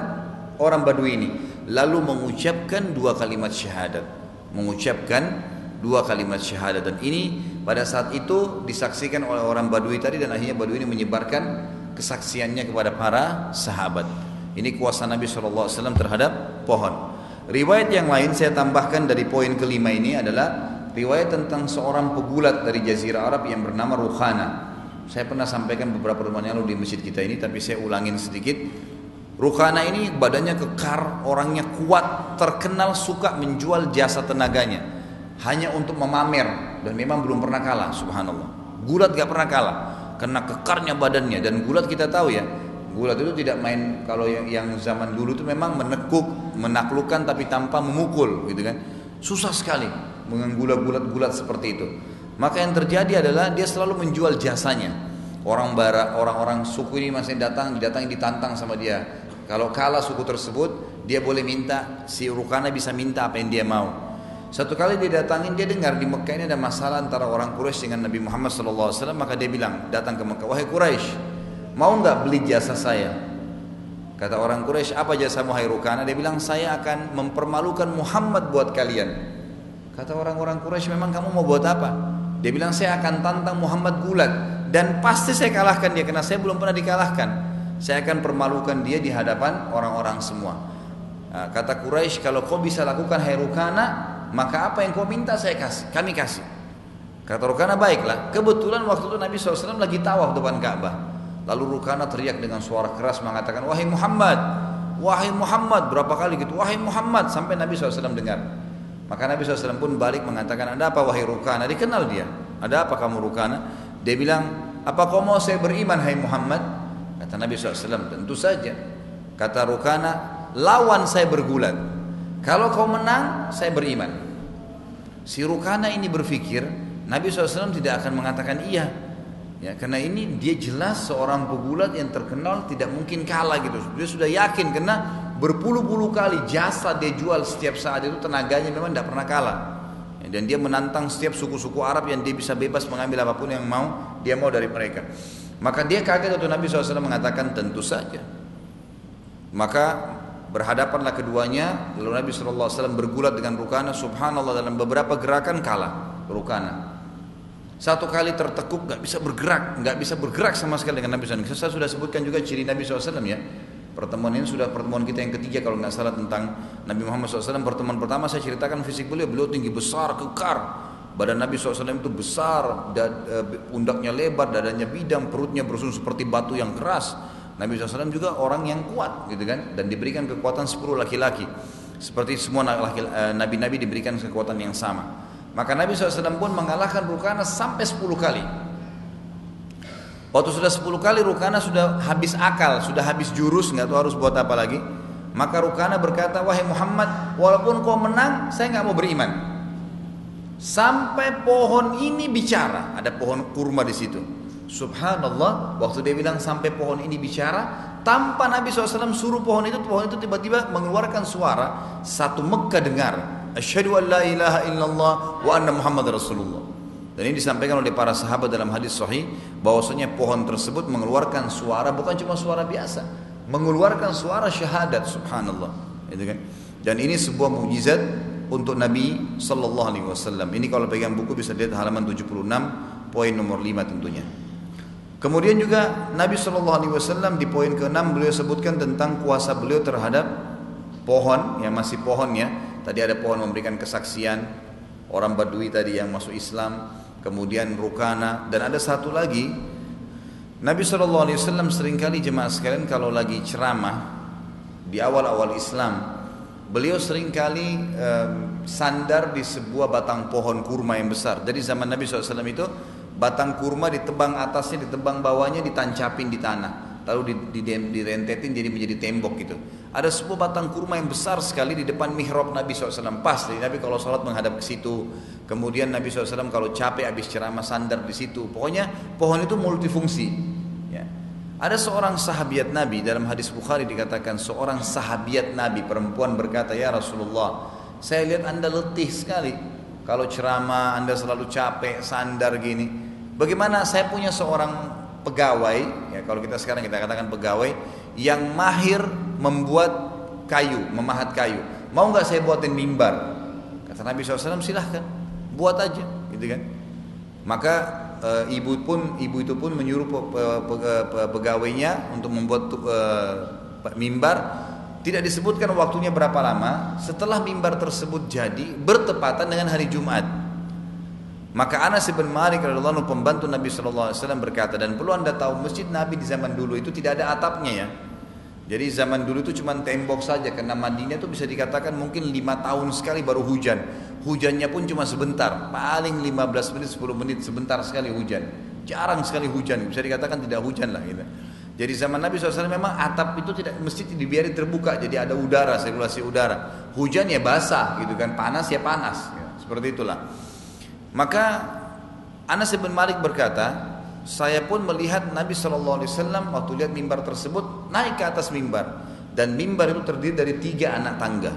orang Badui ini lalu mengucapkan dua kalimat syahadat mengucapkan dua kalimat syahadat dan ini pada saat itu disaksikan oleh orang Badui tadi dan akhirnya Badui ini menyebarkan kesaksiannya kepada para sahabat. Ini kuasa Nabi SAW terhadap pohon. Riwayat yang lain saya tambahkan dari poin kelima ini adalah riwayat tentang seorang pegulat dari Jazirah Arab yang bernama Rukhana. Saya pernah sampaikan beberapa rumah yang lalu di masjid kita ini, tapi saya ulangin sedikit. Rukhana ini badannya kekar, orangnya kuat, terkenal suka menjual jasa tenaganya hanya untuk memamer. Dan memang belum pernah kalah subhanallah. Gulat gak pernah kalah. Karena kekarnya badannya. Dan gulat kita tahu ya gulat itu tidak main kalau yang, zaman dulu itu memang menekuk menaklukkan tapi tanpa memukul gitu kan. Susah sekali dengan gulat-gulat-gulat seperti itu. Maka yang terjadi adalah dia selalu menjual jasanya. Orang barat orang-orang suku ini masih datang didatangi ditantang sama dia. Kalau kalah suku tersebut dia boleh minta si Rukana bisa minta apa yang dia mau satu kali dia datangin dia dengar di Mekah ini ada masalah antara orang Quraisy dengan Nabi Muhammad SAW maka dia bilang datang ke Mekah wahai Quraisy Mau nggak beli jasa saya? Kata orang Quraisy, apa jasa hai Rukana? Dia bilang, saya akan mempermalukan Muhammad buat kalian. Kata orang-orang Quraisy, memang kamu mau buat apa? Dia bilang, saya akan tantang Muhammad gulat. Dan pasti saya kalahkan dia, karena saya belum pernah dikalahkan. Saya akan permalukan dia di hadapan orang-orang semua. Nah, kata Quraisy, kalau kau bisa lakukan hai Rukana, maka apa yang kau minta saya kasih, kami kasih. Kata Rukana, baiklah. Kebetulan waktu itu Nabi SAW lagi tawaf depan Ka'bah. Lalu Rukana teriak dengan suara keras mengatakan, Wahai Muhammad, Wahai Muhammad, berapa kali gitu, Wahai Muhammad, sampai Nabi SAW dengar. Maka Nabi SAW pun balik mengatakan, ada apa wahai Rukana? Dikenal dia. Ada apa kamu Rukana? Dia bilang, apa kau mau saya beriman hai Muhammad? Kata Nabi SAW, tentu saja. Kata Rukana, lawan saya bergulat. Kalau kau menang, saya beriman. Si Rukana ini berpikir, Nabi SAW tidak akan mengatakan iya. Ya, karena ini dia jelas seorang pegulat yang terkenal tidak mungkin kalah gitu. Dia sudah yakin karena berpuluh-puluh kali jasa dia jual setiap saat itu tenaganya memang tidak pernah kalah. Ya, dan dia menantang setiap suku-suku Arab yang dia bisa bebas mengambil apa pun yang mau dia mau dari mereka. Maka dia kaget waktu Nabi SAW mengatakan tentu saja. Maka berhadapanlah keduanya lalu Nabi SAW bergulat dengan Rukana subhanallah dalam beberapa gerakan kalah Rukana satu kali tertekuk nggak bisa bergerak, nggak bisa bergerak sama sekali dengan Nabi SAW. Saya sudah sebutkan juga ciri Nabi SAW ya. Pertemuan ini sudah pertemuan kita yang ketiga kalau nggak salah tentang Nabi Muhammad SAW. Pertemuan pertama saya ceritakan fisik beliau, beliau tinggi besar, kekar. Badan Nabi SAW itu besar, e, pundaknya lebar, dadanya bidang, perutnya bersun seperti batu yang keras. Nabi SAW juga orang yang kuat gitu kan dan diberikan kekuatan 10 laki-laki. Seperti semua e, nabi-nabi diberikan kekuatan yang sama. Maka Nabi SAW pun mengalahkan Rukana sampai 10 kali. Waktu sudah 10 kali Rukana sudah habis akal, sudah habis jurus, nggak tahu harus buat apa lagi. Maka Rukana berkata, wahai Muhammad, walaupun kau menang, saya nggak mau beriman. Sampai pohon ini bicara, ada pohon kurma di situ. Subhanallah, waktu dia bilang sampai pohon ini bicara, tanpa Nabi SAW suruh pohon itu, pohon itu tiba-tiba mengeluarkan suara, satu Mekah dengar, Asyhadu an la ilaha illallah wa anna Muhammad Rasulullah. Dan ini disampaikan oleh para sahabat dalam hadis sahih bahwasanya pohon tersebut mengeluarkan suara bukan cuma suara biasa, mengeluarkan suara syahadat subhanallah. Kan? Dan ini sebuah mukjizat untuk Nabi sallallahu alaihi wasallam. Ini kalau pegang buku bisa lihat halaman 76 poin nomor 5 tentunya. Kemudian juga Nabi Shallallahu Alaihi Wasallam di poin ke-6 beliau sebutkan tentang kuasa beliau terhadap pohon yang masih pohonnya Tadi ada pohon memberikan kesaksian orang Badui tadi yang masuk Islam, kemudian Rukana dan ada satu lagi Nabi Shallallahu Alaihi Wasallam sering kali jemaah sekalian kalau lagi ceramah di awal-awal Islam beliau sering kali um, sandar di sebuah batang pohon kurma yang besar. Jadi zaman Nabi SAW itu batang kurma ditebang atasnya, ditebang bawahnya, ditancapin di tanah, lalu direntetin jadi menjadi tembok gitu. Ada sebuah batang kurma yang besar sekali di depan mihrab Nabi SAW. Pas, jadi Nabi kalau sholat menghadap ke situ. Kemudian Nabi SAW kalau capek habis ceramah sandar di situ. Pokoknya pohon itu multifungsi. Ya. Ada seorang sahabiat Nabi dalam hadis Bukhari dikatakan seorang sahabiat Nabi perempuan berkata ya Rasulullah saya lihat anda letih sekali kalau ceramah anda selalu capek sandar gini bagaimana saya punya seorang pegawai ya kalau kita sekarang kita katakan pegawai yang mahir membuat kayu, memahat kayu. Mau nggak saya buatin mimbar? Kata Nabi SAW silahkan, buat aja, gitu kan? Maka e, ibu pun ibu itu pun menyuruh pe, pe, pe, pe, pegawainya untuk membuat e, mimbar. Tidak disebutkan waktunya berapa lama. Setelah mimbar tersebut jadi bertepatan dengan hari Jumat. Maka Anas bin Malik radhiyallahu pembantu Nabi wasallam berkata dan perlu Anda tahu masjid Nabi di zaman dulu itu tidak ada atapnya ya. Jadi zaman dulu itu cuma tembok saja karena Madinah itu bisa dikatakan mungkin lima tahun sekali baru hujan. Hujannya pun cuma sebentar, paling 15 menit 10 menit sebentar sekali hujan. Jarang sekali hujan, bisa dikatakan tidak hujan lah gitu. Jadi zaman Nabi SAW memang atap itu tidak mesti dibiarkan terbuka, jadi ada udara, sirkulasi udara. Hujan ya basah gitu kan, panas ya panas, ya, seperti itulah. Maka Anas bin Malik berkata, saya pun melihat Nabi SAW waktu lihat mimbar tersebut naik ke atas mimbar dan mimbar itu terdiri dari tiga anak tangga.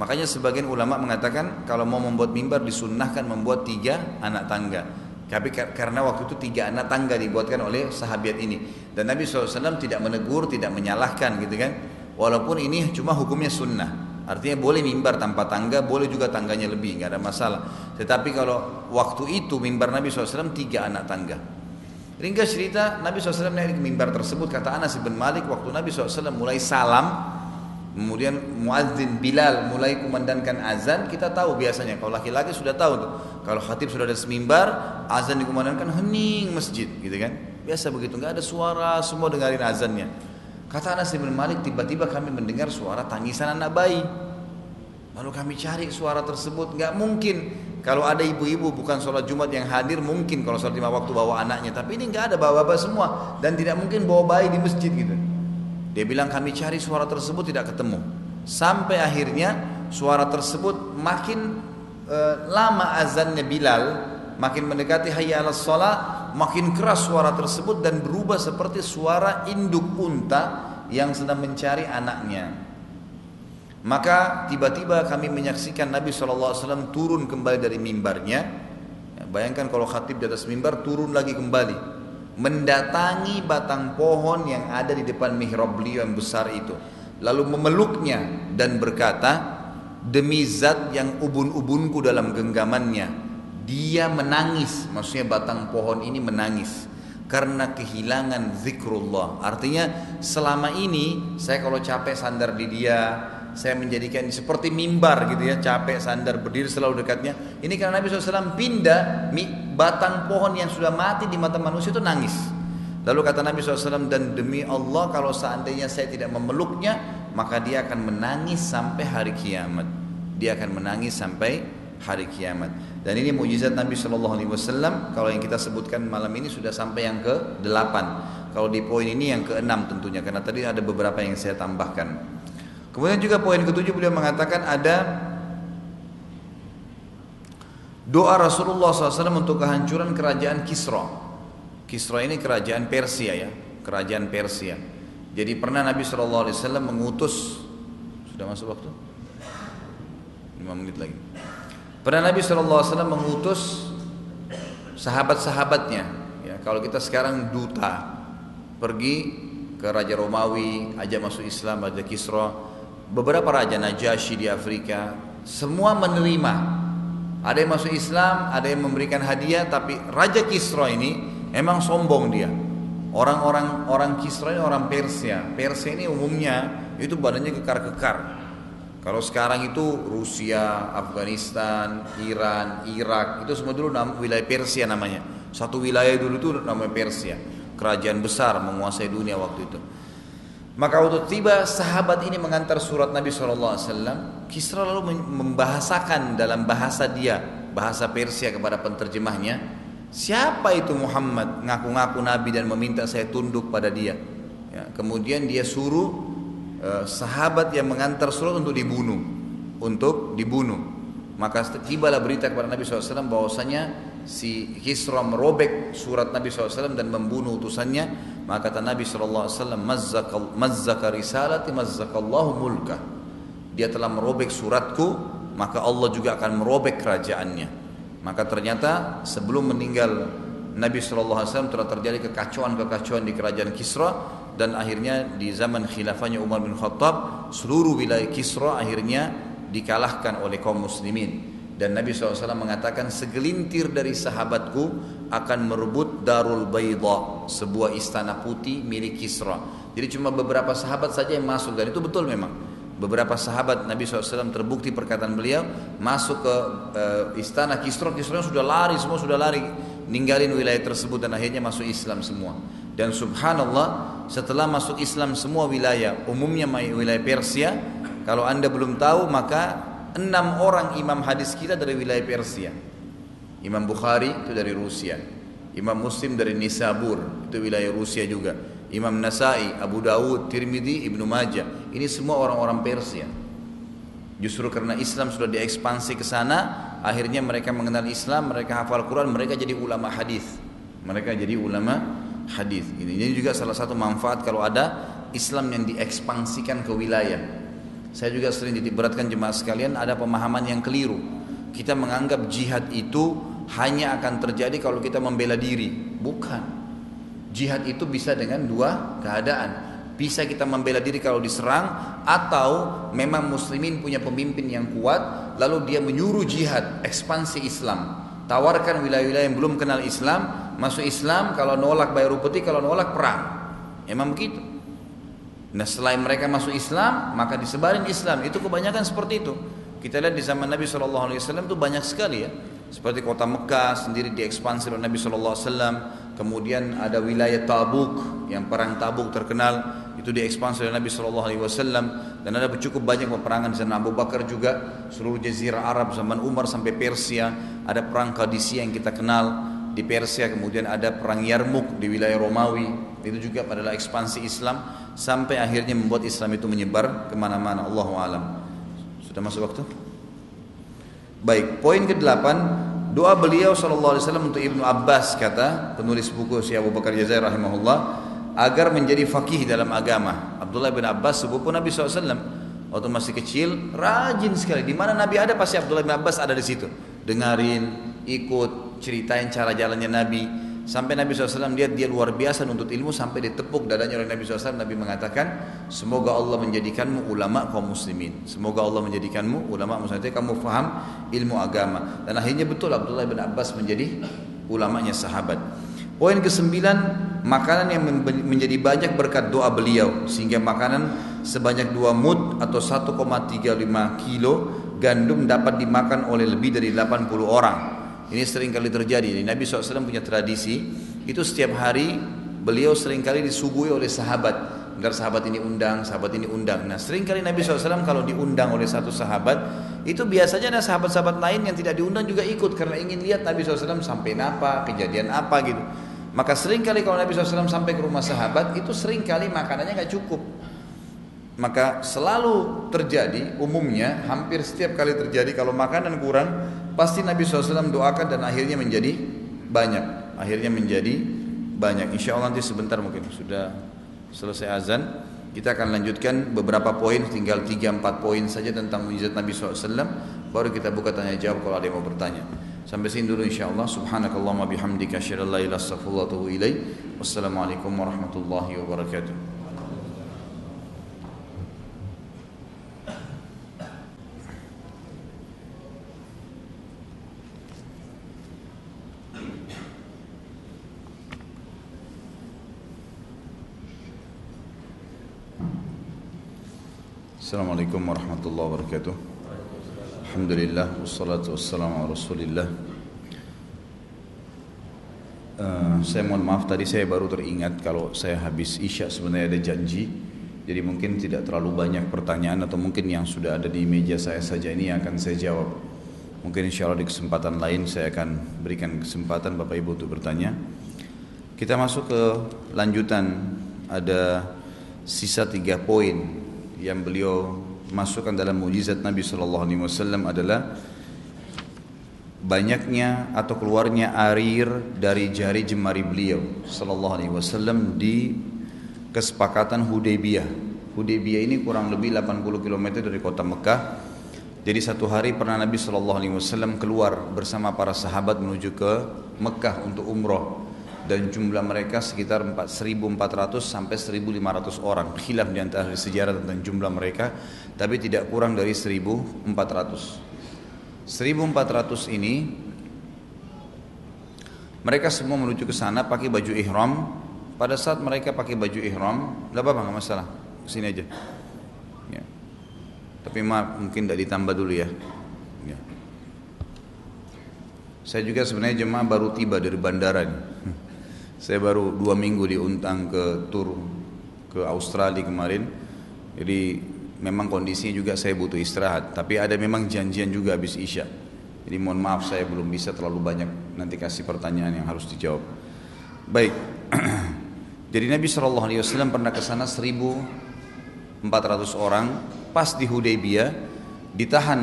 Makanya sebagian ulama mengatakan kalau mau membuat mimbar disunnahkan membuat tiga anak tangga. Tapi karena waktu itu tiga anak tangga dibuatkan oleh sahabat ini dan Nabi SAW tidak menegur, tidak menyalahkan gitu kan. Walaupun ini cuma hukumnya sunnah. Artinya boleh mimbar tanpa tangga, boleh juga tangganya lebih, nggak ada masalah. Tetapi kalau waktu itu mimbar Nabi SAW tiga anak tangga. Ringkas cerita Nabi SAW naik ke mimbar tersebut kata Anas bin Malik waktu Nabi SAW mulai salam kemudian muadzin Bilal mulai kumandangkan azan kita tahu biasanya kalau laki-laki sudah tahu tuh kalau khatib sudah ada semimbar azan dikumandangkan hening masjid gitu kan biasa begitu nggak ada suara semua dengarin azannya kata Anas bin Malik tiba-tiba kami mendengar suara tangisan anak bayi lalu kami cari suara tersebut nggak mungkin kalau ada ibu-ibu bukan sholat Jumat yang hadir mungkin kalau sholat lima waktu bawa anaknya. Tapi ini nggak ada bawa-bawa semua dan tidak mungkin bawa bayi di masjid gitu. Dia bilang kami cari suara tersebut tidak ketemu. Sampai akhirnya suara tersebut makin uh, lama azannya Bilal makin mendekati hayya ala sholat makin keras suara tersebut dan berubah seperti suara induk unta yang sedang mencari anaknya. Maka tiba-tiba kami menyaksikan Nabi SAW turun kembali dari mimbarnya. Ya, bayangkan kalau khatib di atas mimbar turun lagi kembali. Mendatangi batang pohon yang ada di depan mihrab beliau yang besar itu. Lalu memeluknya dan berkata, Demi zat yang ubun-ubunku dalam genggamannya. Dia menangis, maksudnya batang pohon ini menangis. Karena kehilangan zikrullah. Artinya selama ini saya kalau capek sandar di dia, saya menjadikan seperti mimbar gitu ya capek sandar berdiri selalu dekatnya. Ini karena Nabi SAW pindah batang pohon yang sudah mati di mata manusia itu nangis. Lalu kata Nabi SAW dan demi Allah kalau seandainya saya tidak memeluknya maka dia akan menangis sampai hari kiamat. Dia akan menangis sampai hari kiamat dan ini mujizat Nabi SAW kalau yang kita sebutkan malam ini sudah sampai yang ke delapan kalau di poin ini yang ke enam tentunya karena tadi ada beberapa yang saya tambahkan Kemudian juga poin ketujuh beliau mengatakan ada doa Rasulullah SAW untuk kehancuran kerajaan Kisra. Kisra ini kerajaan Persia ya, kerajaan Persia. Jadi pernah Nabi SAW mengutus sudah masuk waktu? 5 menit lagi. Pernah Nabi SAW mengutus sahabat-sahabatnya. Ya, kalau kita sekarang duta pergi ke Raja Romawi, ajak masuk Islam, Raja Kisra, beberapa raja Najasyi di Afrika semua menerima. Ada yang masuk Islam ada yang memberikan hadiah tapi Raja Kisra ini emang sombong dia. Orang-orang orang Kisra ini orang Persia. Persia ini umumnya itu badannya kekar-kekar kalau sekarang itu Rusia, Afghanistan, Iran, Irak itu semua dulu nama, wilayah Persia namanya. Satu wilayah dulu itu namanya Persia. Kerajaan besar menguasai dunia waktu itu. Maka waktu tiba sahabat ini mengantar surat Nabi SAW, Kisra lalu membahasakan dalam bahasa dia, bahasa Persia kepada penterjemahnya, siapa itu Muhammad? Ngaku-ngaku Nabi dan meminta saya tunduk pada dia. Ya, kemudian dia suruh uh, sahabat yang mengantar surat untuk dibunuh, untuk dibunuh. Maka tibalah berita kepada Nabi SAW bahwasanya si Kisra merobek surat Nabi SAW dan membunuh utusannya maka kata Nabi SAW, mazzaka risalati mazzakallahu mulka. Dia telah merobek suratku, maka Allah juga akan merobek kerajaannya. Maka ternyata sebelum meninggal Nabi SAW telah terjadi kekacauan-kekacauan di kerajaan Kisra dan akhirnya di zaman khilafahnya Umar bin Khattab seluruh wilayah Kisra akhirnya dikalahkan oleh kaum muslimin dan Nabi SAW mengatakan segelintir dari sahabatku akan merebut Darul Bayda, sebuah istana putih milik Kisra. Jadi cuma beberapa sahabat saja yang masuk dan itu betul memang. Beberapa sahabat Nabi SAW terbukti perkataan beliau masuk ke uh, istana Kisra, Kisra sudah lari, semua sudah lari, ninggalin wilayah tersebut dan akhirnya masuk Islam semua. Dan subhanallah setelah masuk Islam semua wilayah, umumnya wilayah Persia, kalau anda belum tahu maka enam orang imam hadis kita dari wilayah Persia. Imam Bukhari itu dari Rusia. Imam Muslim dari Nisabur, itu wilayah Rusia juga. Imam Nasai, Abu Dawud, Tirmidzi, Ibnu Majah. Ini semua orang-orang Persia. Justru karena Islam sudah diekspansi ke sana, akhirnya mereka mengenal Islam, mereka hafal Quran, mereka jadi ulama hadis. Mereka jadi ulama hadis. Ini. Ini juga salah satu manfaat kalau ada Islam yang diekspansikan ke wilayah. Saya juga sering diberatkan jemaah sekalian ada pemahaman yang keliru. Kita menganggap jihad itu hanya akan terjadi kalau kita membela diri. Bukan. Jihad itu bisa dengan dua keadaan. Bisa kita membela diri kalau diserang atau memang muslimin punya pemimpin yang kuat lalu dia menyuruh jihad, ekspansi Islam. Tawarkan wilayah-wilayah yang belum kenal Islam, masuk Islam, kalau nolak bayar upeti, kalau nolak perang. Emang begitu. Nah selain mereka masuk Islam, maka disebarin Islam. Itu kebanyakan seperti itu. Kita lihat di zaman Nabi SAW itu banyak sekali ya. Seperti kota Mekah sendiri diekspansi oleh Nabi SAW. Kemudian ada wilayah Tabuk yang perang Tabuk terkenal itu diekspansi oleh Nabi SAW. Dan ada cukup banyak peperangan di sana Abu Bakar juga seluruh jazirah Arab zaman Umar sampai Persia. Ada perang Qadisiyah yang kita kenal di Persia. Kemudian ada perang Yarmuk di wilayah Romawi. Itu juga adalah ekspansi Islam sampai akhirnya membuat Islam itu menyebar ke mana-mana. Allahu alam. Sudah masuk waktu? Baik, poin ke-8 doa beliau sallallahu alaihi wasallam untuk Ibnu Abbas kata penulis buku Syekh Abu Bakar Jazair rahimahullah agar menjadi fakih dalam agama. Abdullah bin Abbas sepupu Nabi SAW waktu masih kecil rajin sekali. Di mana Nabi ada pasti Abdullah bin Abbas ada di situ. Dengarin, ikut, ceritain cara jalannya Nabi. Sampai Nabi SAW lihat dia luar biasa untuk ilmu sampai ditepuk dadanya oleh Nabi SAW. Nabi mengatakan, semoga Allah menjadikanmu ulama kaum muslimin. Semoga Allah menjadikanmu ulama muslimin. Kamu faham ilmu agama. Dan akhirnya betul Abdullah bin Abbas menjadi ulamanya sahabat. Poin kesembilan, makanan yang menjadi banyak berkat doa beliau. Sehingga makanan sebanyak dua mud atau 1,35 kilo gandum dapat dimakan oleh lebih dari 80 orang. Ini sering kali terjadi. Nabi SAW punya tradisi, itu setiap hari beliau sering kali disuguhi oleh sahabat. Agar sahabat ini undang, sahabat ini undang. Nah sering kali Nabi SAW kalau diundang oleh satu sahabat, itu biasanya ada sahabat-sahabat lain yang tidak diundang juga ikut. Karena ingin lihat Nabi SAW sampai apa, kejadian apa gitu. Maka sering kali kalau Nabi SAW sampai ke rumah sahabat, itu sering kali makanannya nggak cukup. Maka selalu terjadi, umumnya hampir setiap kali terjadi kalau makanan kurang, pasti Nabi SAW doakan dan akhirnya menjadi banyak. Akhirnya menjadi banyak. Insya Allah nanti sebentar mungkin sudah selesai azan. Kita akan lanjutkan beberapa poin, tinggal 3-4 poin saja tentang mujizat Nabi SAW. Baru kita buka tanya jawab kalau ada yang mau bertanya. Sampai sini dulu insya Allah. Subhanakallahumma bihamdika asyhadu an Wassalamualaikum warahmatullahi wabarakatuh. Assalamualaikum warahmatullahi wabarakatuh. Alhamdulillah Wassalatu wassalamu ala rasulillah. Uh, Saya mohon maaf tadi saya baru teringat Kalau saya habis isya sebenarnya ada janji. Jadi mungkin tidak terlalu banyak pertanyaan Atau mungkin yang sudah ada di meja saya saja ini akan saya jawab. Mungkin insya Allah di kesempatan lain saya akan berikan kesempatan Bapak Ibu untuk bertanya. Kita masuk ke lanjutan. Ada sisa tiga poin yang beliau masukkan dalam mujizat Nabi Shallallahu Alaihi Wasallam adalah banyaknya atau keluarnya air dari jari jemari beliau Shallallahu Alaihi Wasallam di kesepakatan Hudaybiyah. Hudaybiyah ini kurang lebih 80 km dari kota Mekah. Jadi satu hari pernah Nabi Shallallahu Alaihi Wasallam keluar bersama para sahabat menuju ke Mekah untuk umroh dan jumlah mereka sekitar 1.400 sampai 1.500 orang. Khilaf di antara sejarah tentang jumlah mereka, tapi tidak kurang dari 1.400. 1.400 ini mereka semua menuju ke sana pakai baju ihram. Pada saat mereka pakai baju ihram, tidak apa-apa nggak masalah, sini aja. Ya. Tapi maaf, mungkin tidak ditambah dulu ya. ya. Saya juga sebenarnya jemaah baru tiba dari bandara nih. Saya baru dua minggu diuntang ke tur ke Australia kemarin. Jadi memang kondisinya juga saya butuh istirahat. Tapi ada memang janjian juga habis isya. Jadi mohon maaf saya belum bisa terlalu banyak nanti kasih pertanyaan yang harus dijawab. Baik. Jadi Nabi Shallallahu Alaihi Wasallam pernah ke sana 1.400 orang pas di Hudaybiyah ditahan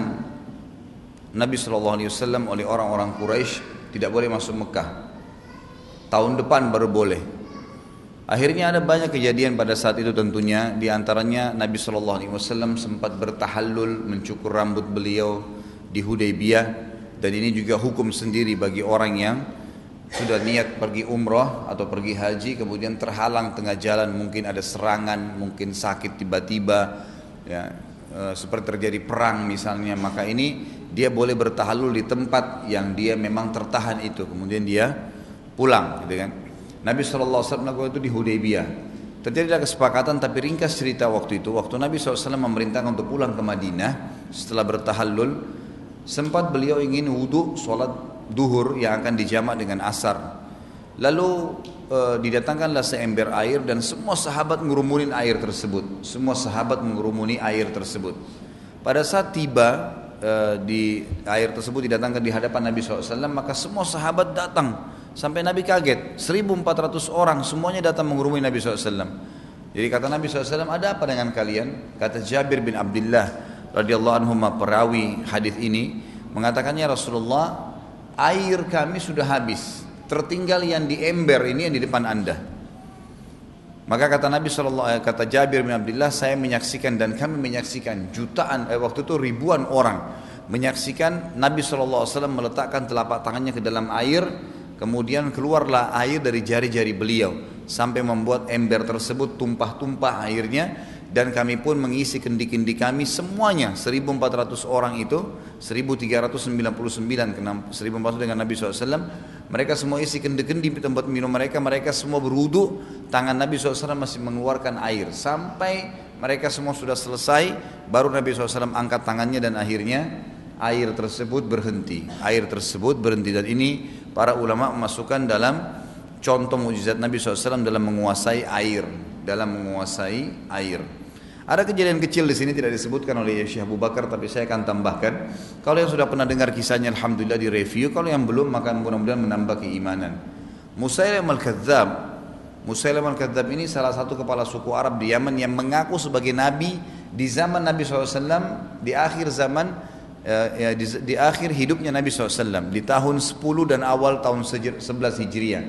Nabi Shallallahu Alaihi Wasallam oleh orang-orang Quraisy tidak boleh masuk Mekah Tahun depan baru boleh. Akhirnya ada banyak kejadian pada saat itu tentunya. Di antaranya Nabi Shallallahu Alaihi Wasallam sempat bertahallul mencukur rambut beliau di Hudaybiyah. Dan ini juga hukum sendiri bagi orang yang sudah niat pergi umrah atau pergi haji kemudian terhalang tengah jalan mungkin ada serangan mungkin sakit tiba-tiba ya e, seperti terjadi perang misalnya maka ini dia boleh bertahalul di tempat yang dia memang tertahan itu. Kemudian dia pulang gitu kan. Nabi SAW melakukan itu di Hudaybiyah. Terjadi kesepakatan tapi ringkas cerita waktu itu. Waktu Nabi SAW memerintahkan untuk pulang ke Madinah setelah bertahallul. Sempat beliau ingin wudhu sholat duhur yang akan dijamak dengan asar. Lalu e, didatangkanlah seember air dan semua sahabat mengurumuni air tersebut. Semua sahabat mengurumuni air tersebut. Pada saat tiba e, di air tersebut didatangkan di hadapan Nabi SAW maka semua sahabat datang Sampai Nabi kaget, 1400 orang semuanya datang mengurumui Nabi SAW. Jadi kata Nabi SAW, ada apa dengan kalian? Kata Jabir bin Abdullah radhiyallahu anhu perawi hadis ini mengatakannya Rasulullah, air kami sudah habis, tertinggal yang di ember ini yang di depan anda. Maka kata Nabi SAW, kata Jabir bin Abdullah, saya menyaksikan dan kami menyaksikan jutaan, eh, waktu itu ribuan orang menyaksikan Nabi SAW meletakkan telapak tangannya ke dalam air Kemudian keluarlah air dari jari-jari beliau sampai membuat ember tersebut tumpah-tumpah airnya. Dan kami pun mengisi kendi-kendi kami semuanya. 1400 orang itu 1399 1400 dengan Nabi SAW mereka semua isi kendi-kendi di tempat minum mereka. Mereka semua berwudu tangan Nabi SAW masih mengeluarkan air. Sampai mereka semua sudah selesai baru Nabi SAW angkat tangannya dan akhirnya air tersebut berhenti. Air tersebut berhenti. Dan ini para ulama memasukkan dalam contoh mujizat Nabi SAW dalam menguasai air, dalam menguasai air. Ada kejadian kecil di sini tidak disebutkan oleh Syekh Abu Bakar tapi saya akan tambahkan. Kalau yang sudah pernah dengar kisahnya alhamdulillah di review, kalau yang belum maka mudah-mudahan menambah keimanan. Musailim al-Kadzab Musailim al-Kadzab ini salah satu kepala suku Arab di Yaman yang mengaku sebagai nabi di zaman Nabi SAW di akhir zaman ya, di, di akhir hidupnya Nabi SAW di tahun 10 dan awal tahun 11 Hijriah.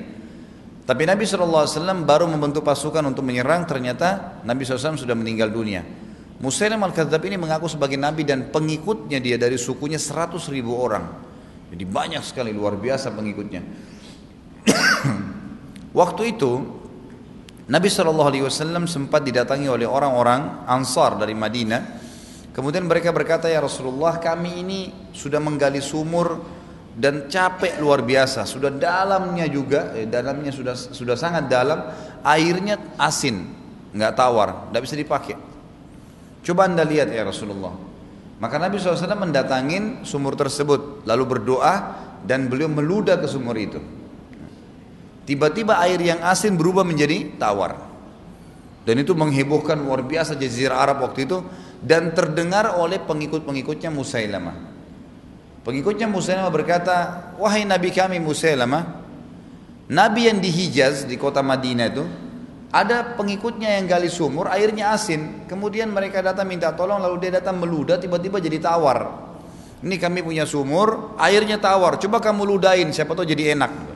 Tapi Nabi SAW baru membentuk pasukan untuk menyerang ternyata Nabi SAW sudah meninggal dunia. Musailim al-Kadzab ini mengaku sebagai Nabi dan pengikutnya dia dari sukunya 100 ribu orang. Jadi banyak sekali luar biasa pengikutnya. Waktu itu Nabi SAW sempat didatangi oleh orang-orang Ansar dari Madinah Kemudian mereka berkata, "Ya Rasulullah, kami ini sudah menggali sumur dan capek luar biasa. Sudah dalamnya juga, eh, dalamnya sudah sudah sangat dalam, airnya asin, nggak tawar, nggak bisa dipakai. Coba anda lihat ya Rasulullah. Maka Nabi SAW mendatangin sumur tersebut, lalu berdoa dan beliau meludah ke sumur itu. Tiba-tiba air yang asin berubah menjadi tawar. Dan itu menghebohkan luar biasa jazirah Arab waktu itu dan terdengar oleh pengikut-pengikutnya Musailamah. Pengikutnya Musailamah berkata, "Wahai nabi kami Musailamah, nabi yang di Hijaz di kota Madinah itu ada pengikutnya yang gali sumur, airnya asin. Kemudian mereka datang minta tolong, lalu dia datang meludah, tiba-tiba jadi tawar. Ini kami punya sumur, airnya tawar. Coba kamu ludahin, siapa tahu jadi enak.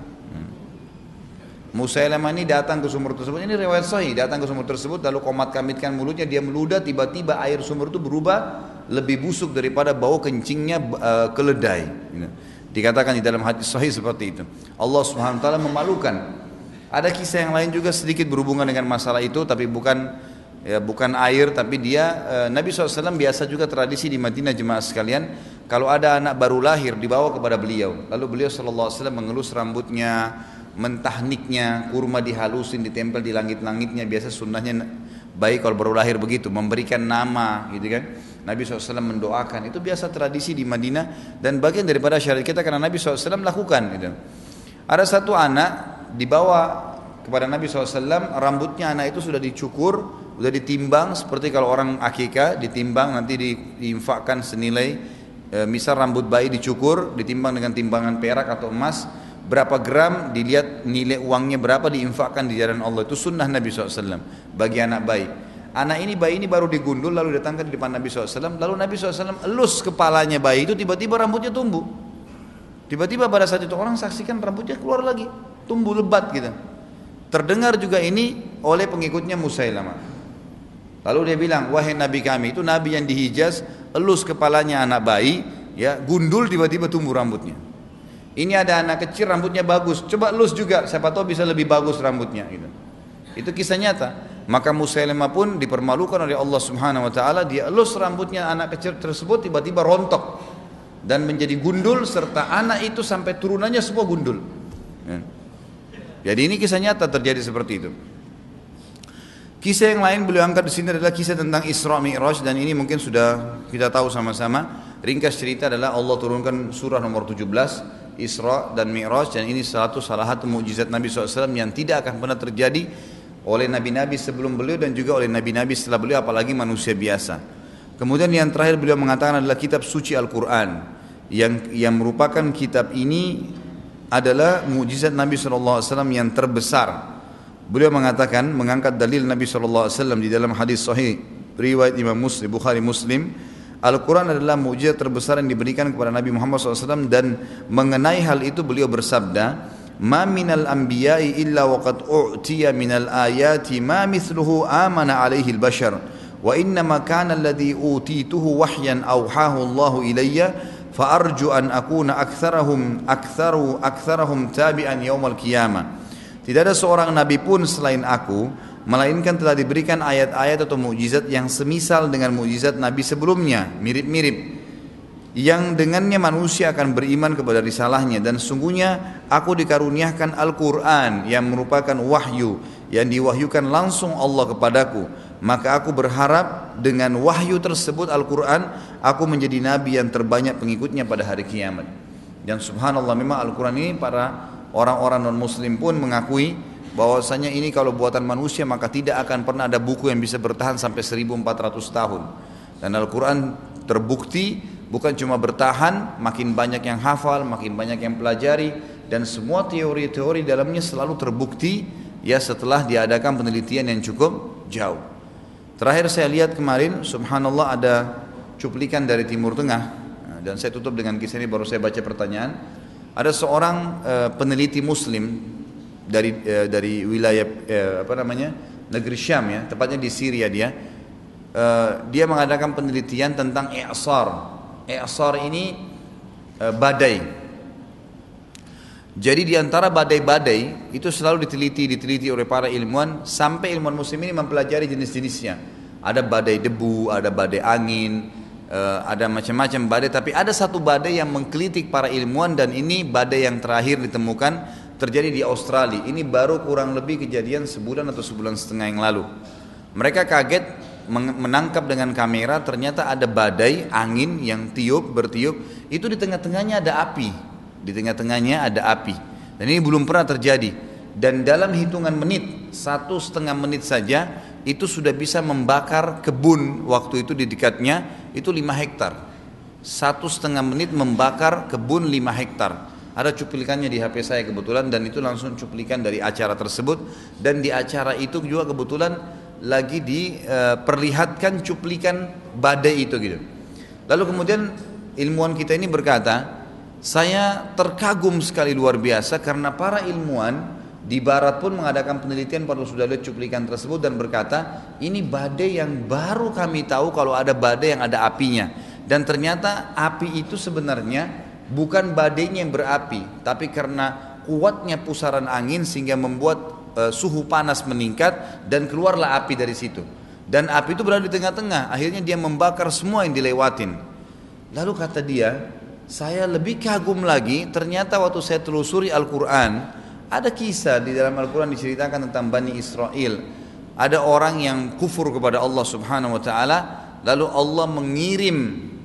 Musailamah ini datang ke sumur tersebut. Ini riwayat sahih, datang ke sumur tersebut lalu komat kamitkan mulutnya, dia meludah, tiba-tiba air sumur itu berubah lebih busuk daripada bau kencingnya uh, keledai. Dikatakan di dalam hadis sahih seperti itu. Allah Subhanahu wa taala memalukan. Ada kisah yang lain juga sedikit berhubungan dengan masalah itu tapi bukan ya bukan air tapi dia uh, Nabi SAW biasa juga tradisi di Madinah jemaah sekalian kalau ada anak baru lahir dibawa kepada beliau lalu beliau SAW mengelus rambutnya mentahniknya kurma dihalusin ditempel di langit-langitnya biasa sunnahnya baik kalau baru lahir begitu memberikan nama gitu kan Nabi SAW mendoakan itu biasa tradisi di Madinah dan bagian daripada syariat kita karena Nabi SAW lakukan gitu. ada satu anak dibawa kepada Nabi SAW rambutnya anak itu sudah dicukur, sudah ditimbang seperti kalau orang akikah ditimbang nanti di, diinfakkan senilai e, misal rambut bayi dicukur ditimbang dengan timbangan perak atau emas berapa gram dilihat nilai uangnya berapa diinfakkan di jalan Allah. Itu sunnah Nabi SAW bagi anak bayi. Anak ini bayi ini baru digundul lalu datangkan di depan Nabi SAW lalu Nabi SAW elus kepalanya bayi itu tiba-tiba rambutnya tumbuh. Tiba-tiba pada saat itu orang saksikan rambutnya keluar lagi tumbuh lebat gitu. Terdengar juga ini oleh pengikutnya Musailamah. Lalu dia bilang, wahai Nabi kami, itu Nabi yang di Hijaz, elus kepalanya anak bayi, ya gundul tiba-tiba tumbuh rambutnya. Ini ada anak kecil rambutnya bagus, coba elus juga, siapa tahu bisa lebih bagus rambutnya. Gitu. Itu kisah nyata. Maka Musailamah pun dipermalukan oleh Allah Subhanahu Wa Taala, dia elus rambutnya anak kecil tersebut tiba-tiba rontok dan menjadi gundul serta anak itu sampai turunannya semua gundul. Ya. Jadi ini kisah nyata terjadi seperti itu. Kisah yang lain beliau angkat di sini adalah kisah tentang Isra Mi'raj dan ini mungkin sudah kita tahu sama-sama. Ringkas cerita adalah Allah turunkan surah nomor 17 Isra dan Mi'raj dan ini satu salah satu mukjizat Nabi SAW yang tidak akan pernah terjadi oleh nabi-nabi sebelum beliau dan juga oleh nabi-nabi setelah beliau apalagi manusia biasa. Kemudian yang terakhir beliau mengatakan adalah kitab suci Al-Quran yang yang merupakan kitab ini adalah mujizat Nabi SAW yang terbesar. Beliau mengatakan mengangkat dalil Nabi SAW di dalam hadis sahih riwayat Imam Muslim Bukhari Muslim Al-Quran adalah mujizat terbesar yang diberikan kepada Nabi Muhammad SAW dan mengenai hal itu beliau bersabda Ma minal anbiya'i illa waqad u'tiya minal ayati ma mithluhu amana alaihi al-bashar wa innama kana alladhi utituhu wahyan awhahu Allahu ilayya فأرجو أن أكون أكثرهم أكثر أكثرهم تابعا يوم القيامة Tidak ada seorang nabi pun selain aku melainkan telah diberikan ayat-ayat atau mukjizat yang semisal dengan mukjizat nabi sebelumnya, mirip-mirip. Yang dengannya manusia akan beriman kepada risalahnya dan sungguhnya aku dikaruniakan Al-Qur'an yang merupakan wahyu yang diwahyukan langsung Allah kepadaku maka aku berharap dengan wahyu tersebut Al-Quran aku menjadi nabi yang terbanyak pengikutnya pada hari kiamat dan subhanallah memang Al-Quran ini para orang-orang non muslim pun mengakui bahwasanya ini kalau buatan manusia maka tidak akan pernah ada buku yang bisa bertahan sampai 1400 tahun. Dan Al-Quran terbukti bukan cuma bertahan makin banyak yang hafal makin banyak yang pelajari dan semua teori-teori dalamnya selalu terbukti ya setelah diadakan penelitian yang cukup jauh. Terakhir saya lihat kemarin, subhanallah ada cuplikan dari Timur Tengah. Dan saya tutup dengan kisah ini baru saya baca pertanyaan. Ada seorang uh, peneliti Muslim dari uh, dari wilayah uh, apa namanya negeri Syam ya, tepatnya di Syria dia. Uh, dia mengadakan penelitian tentang i'sar. I'sar ini uh, badai jadi di antara badai-badai itu selalu diteliti, diteliti oleh para ilmuwan sampai ilmuwan muslim ini mempelajari jenis-jenisnya. Ada badai debu, ada badai angin, eh, ada macam-macam badai. Tapi ada satu badai yang mengkritik para ilmuwan dan ini badai yang terakhir ditemukan terjadi di Australia. Ini baru kurang lebih kejadian sebulan atau sebulan setengah yang lalu. Mereka kaget menangkap dengan kamera ternyata ada badai angin yang tiup bertiup itu di tengah-tengahnya ada api di tengah-tengahnya ada api. Dan ini belum pernah terjadi. Dan dalam hitungan menit, satu setengah menit saja, itu sudah bisa membakar kebun waktu itu di dekatnya, itu lima hektar. Satu setengah menit membakar kebun lima hektar. Ada cuplikannya di HP saya kebetulan dan itu langsung cuplikan dari acara tersebut dan di acara itu juga kebetulan lagi diperlihatkan cuplikan badai itu gitu. Lalu kemudian ilmuwan kita ini berkata, saya terkagum sekali luar biasa karena para ilmuwan di barat pun mengadakan penelitian pada sudah lihat cuplikan tersebut dan berkata ini badai yang baru kami tahu kalau ada badai yang ada apinya dan ternyata api itu sebenarnya bukan badainya yang berapi tapi karena kuatnya pusaran angin sehingga membuat e, suhu panas meningkat dan keluarlah api dari situ. Dan api itu berada di tengah-tengah. Akhirnya dia membakar semua yang dilewatin. Lalu kata dia saya lebih kagum lagi ternyata waktu saya telusuri Al-Quran ada kisah di dalam Al-Quran diceritakan tentang Bani Israel. Ada orang yang kufur kepada Allah subhanahu wa ta'ala lalu Allah mengirim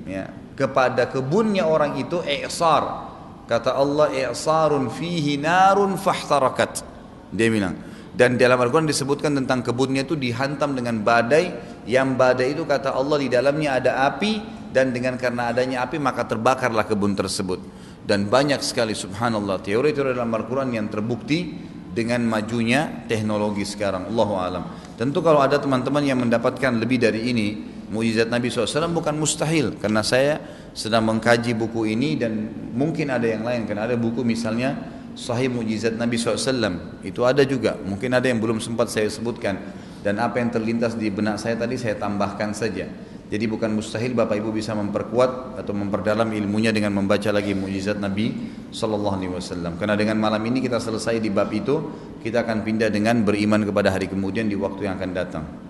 ya, kepada kebunnya orang itu i'sar. Kata Allah i'sarun fihi narun fahtarakat. Dia bilang. Dan dalam Al-Quran disebutkan tentang kebunnya itu dihantam dengan badai. Yang badai itu kata Allah di dalamnya ada api. Dan dengan karena adanya api maka terbakarlah kebun tersebut. Dan banyak sekali subhanallah teori-teori dalam Al-Quran yang terbukti dengan majunya teknologi sekarang. Allah alam. Tentu kalau ada teman-teman yang mendapatkan lebih dari ini mujizat Nabi SAW bukan mustahil karena saya sedang mengkaji buku ini dan mungkin ada yang lain. Karena ada buku misalnya Sahih Mujizat Nabi SAW itu ada juga. Mungkin ada yang belum sempat saya sebutkan. Dan apa yang terlintas di benak saya tadi saya tambahkan saja. Jadi bukan mustahil Bapak Ibu bisa memperkuat atau memperdalam ilmunya dengan membaca lagi mujizat Nabi Sallallahu Alaihi Wasallam. Karena dengan malam ini kita selesai di bab itu, kita akan pindah dengan beriman kepada hari kemudian di waktu yang akan datang.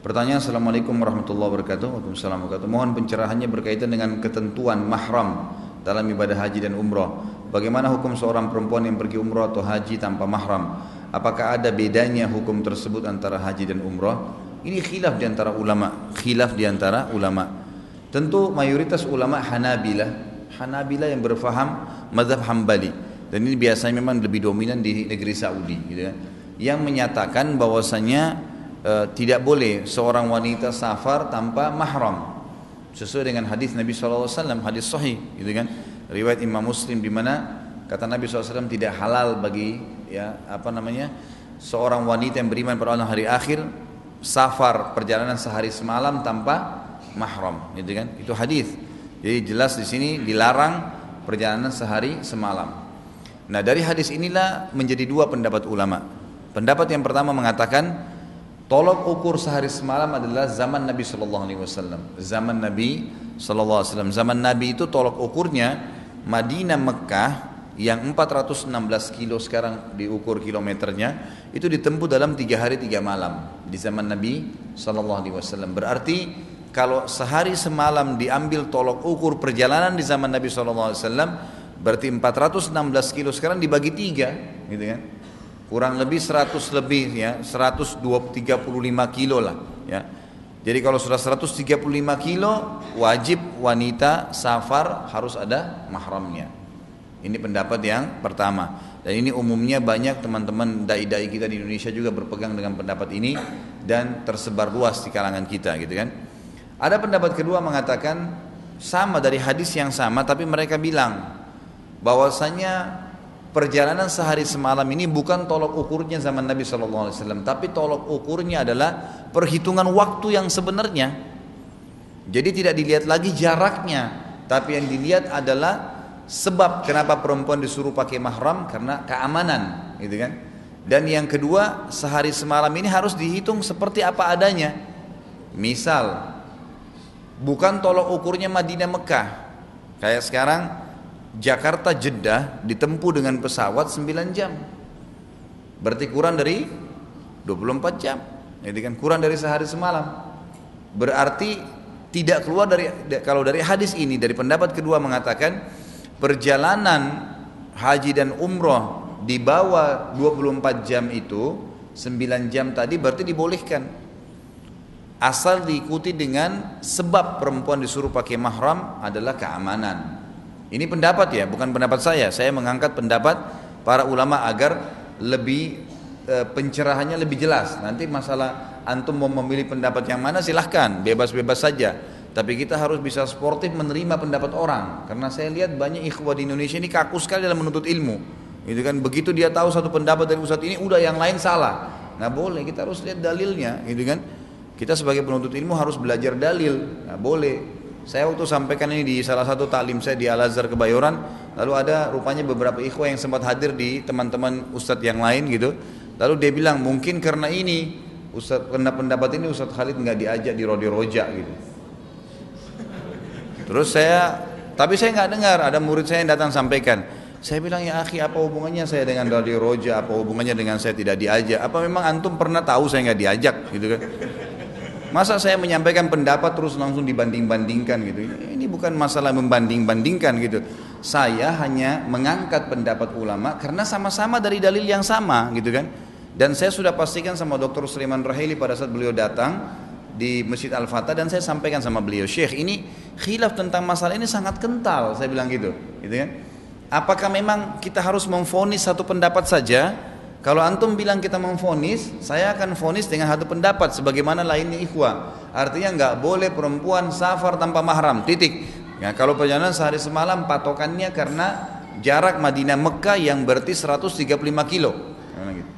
Pertanyaan Assalamualaikum warahmatullahi wabarakatuh. Waalaikumsalam wabarakatuh. Mohon pencerahannya berkaitan dengan ketentuan mahram dalam ibadah haji dan umrah. Bagaimana hukum seorang perempuan yang pergi umrah atau haji tanpa mahram? Apakah ada bedanya hukum tersebut antara haji dan umrah? Ini khilaf di antara ulama, khilaf di antara ulama. Tentu mayoritas ulama Hanabilah, Hanabilah yang berfaham mazhab Hambali. Dan ini biasanya memang lebih dominan di negeri Saudi gitu kan. Yang menyatakan bahwasanya e, tidak boleh seorang wanita safar tanpa mahram. Sesuai dengan hadis Nabi SAW, hadis sahih gitu kan? Riwayat Imam Muslim di mana kata Nabi SAW tidak halal bagi ya apa namanya seorang wanita yang beriman pada Allah hari akhir safar perjalanan sehari semalam tanpa mahram gitu kan? Itu hadis. Jadi jelas di sini dilarang perjalanan sehari semalam. Nah dari hadis inilah menjadi dua pendapat ulama. Pendapat yang pertama mengatakan tolok ukur sehari semalam adalah zaman Nabi Shallallahu Alaihi Wasallam. Zaman Nabi Shallallahu Alaihi Wasallam. Zaman Nabi itu tolok ukurnya Madinah Mekah yang 416 kilo sekarang diukur kilometernya itu ditempuh dalam tiga hari tiga malam di zaman Nabi Shallallahu Alaihi Wasallam. Berarti kalau sehari semalam diambil tolok ukur perjalanan di zaman Nabi Shallallahu Alaihi Wasallam berarti 416 kilo sekarang dibagi tiga gitu kan kurang lebih 100 lebih ya 135 kilo lah ya jadi kalau sudah 135 kilo wajib wanita safar harus ada mahramnya. Ini pendapat yang pertama. Dan ini umumnya banyak teman-teman dai-dai kita di Indonesia juga berpegang dengan pendapat ini dan tersebar luas di kalangan kita gitu kan. Ada pendapat kedua mengatakan sama dari hadis yang sama tapi mereka bilang bahwasanya perjalanan sehari semalam ini bukan tolok ukurnya zaman Nabi Shallallahu Alaihi Wasallam, tapi tolok ukurnya adalah perhitungan waktu yang sebenarnya. Jadi tidak dilihat lagi jaraknya, tapi yang dilihat adalah sebab kenapa perempuan disuruh pakai mahram karena keamanan, gitu kan? Dan yang kedua, sehari semalam ini harus dihitung seperti apa adanya. Misal, bukan tolok ukurnya Madinah Mekah. Kayak sekarang Jakarta Jeddah ditempuh dengan pesawat 9 jam. Berarti kurang dari 24 jam. Jadi kan kurang dari sehari semalam. Berarti tidak keluar dari kalau dari hadis ini dari pendapat kedua mengatakan perjalanan haji dan umroh di bawah 24 jam itu 9 jam tadi berarti dibolehkan asal diikuti dengan sebab perempuan disuruh pakai mahram adalah keamanan ini pendapat ya, bukan pendapat saya. Saya mengangkat pendapat para ulama agar lebih e, pencerahannya lebih jelas. Nanti masalah antum mau memilih pendapat yang mana silahkan, bebas-bebas saja. Tapi kita harus bisa sportif menerima pendapat orang. Karena saya lihat banyak ikhwah di Indonesia ini kaku sekali dalam menuntut ilmu. Itu kan begitu dia tahu satu pendapat dari ustadz ini, udah yang lain salah. Nggak boleh, kita harus lihat dalilnya, gitu kan? Kita sebagai penuntut ilmu harus belajar dalil, nggak boleh saya waktu sampaikan ini di salah satu taklim saya di Al Azhar Kebayoran, lalu ada rupanya beberapa ikhwah yang sempat hadir di teman-teman ustadz yang lain gitu. Lalu dia bilang mungkin karena ini ustadz karena pendapat ini ustadz Khalid nggak diajak di Rodi Roja gitu. Terus saya, tapi saya nggak dengar ada murid saya yang datang sampaikan. Saya bilang ya akhi apa hubungannya saya dengan Rodi Roja, apa hubungannya dengan saya tidak diajak? Apa memang antum pernah tahu saya nggak diajak gitu kan? Masa saya menyampaikan pendapat terus langsung dibanding-bandingkan gitu. Ini bukan masalah membanding-bandingkan gitu. Saya hanya mengangkat pendapat ulama karena sama-sama dari dalil yang sama gitu kan. Dan saya sudah pastikan sama Dr. Sulaiman Rahili pada saat beliau datang di Masjid Al-Fatah dan saya sampaikan sama beliau, "Syekh, ini khilaf tentang masalah ini sangat kental." Saya bilang gitu, gitu kan. Apakah memang kita harus memfonis satu pendapat saja Kalau antum bilang kita memfonis, saya akan fonis dengan satu pendapat sebagaimana lainnya ikhwah. Artinya nggak boleh perempuan safar tanpa mahram. Titik. Ya, kalau perjalanan sehari semalam patokannya karena jarak Madinah Mekah yang berarti 135 kilo. Gitu.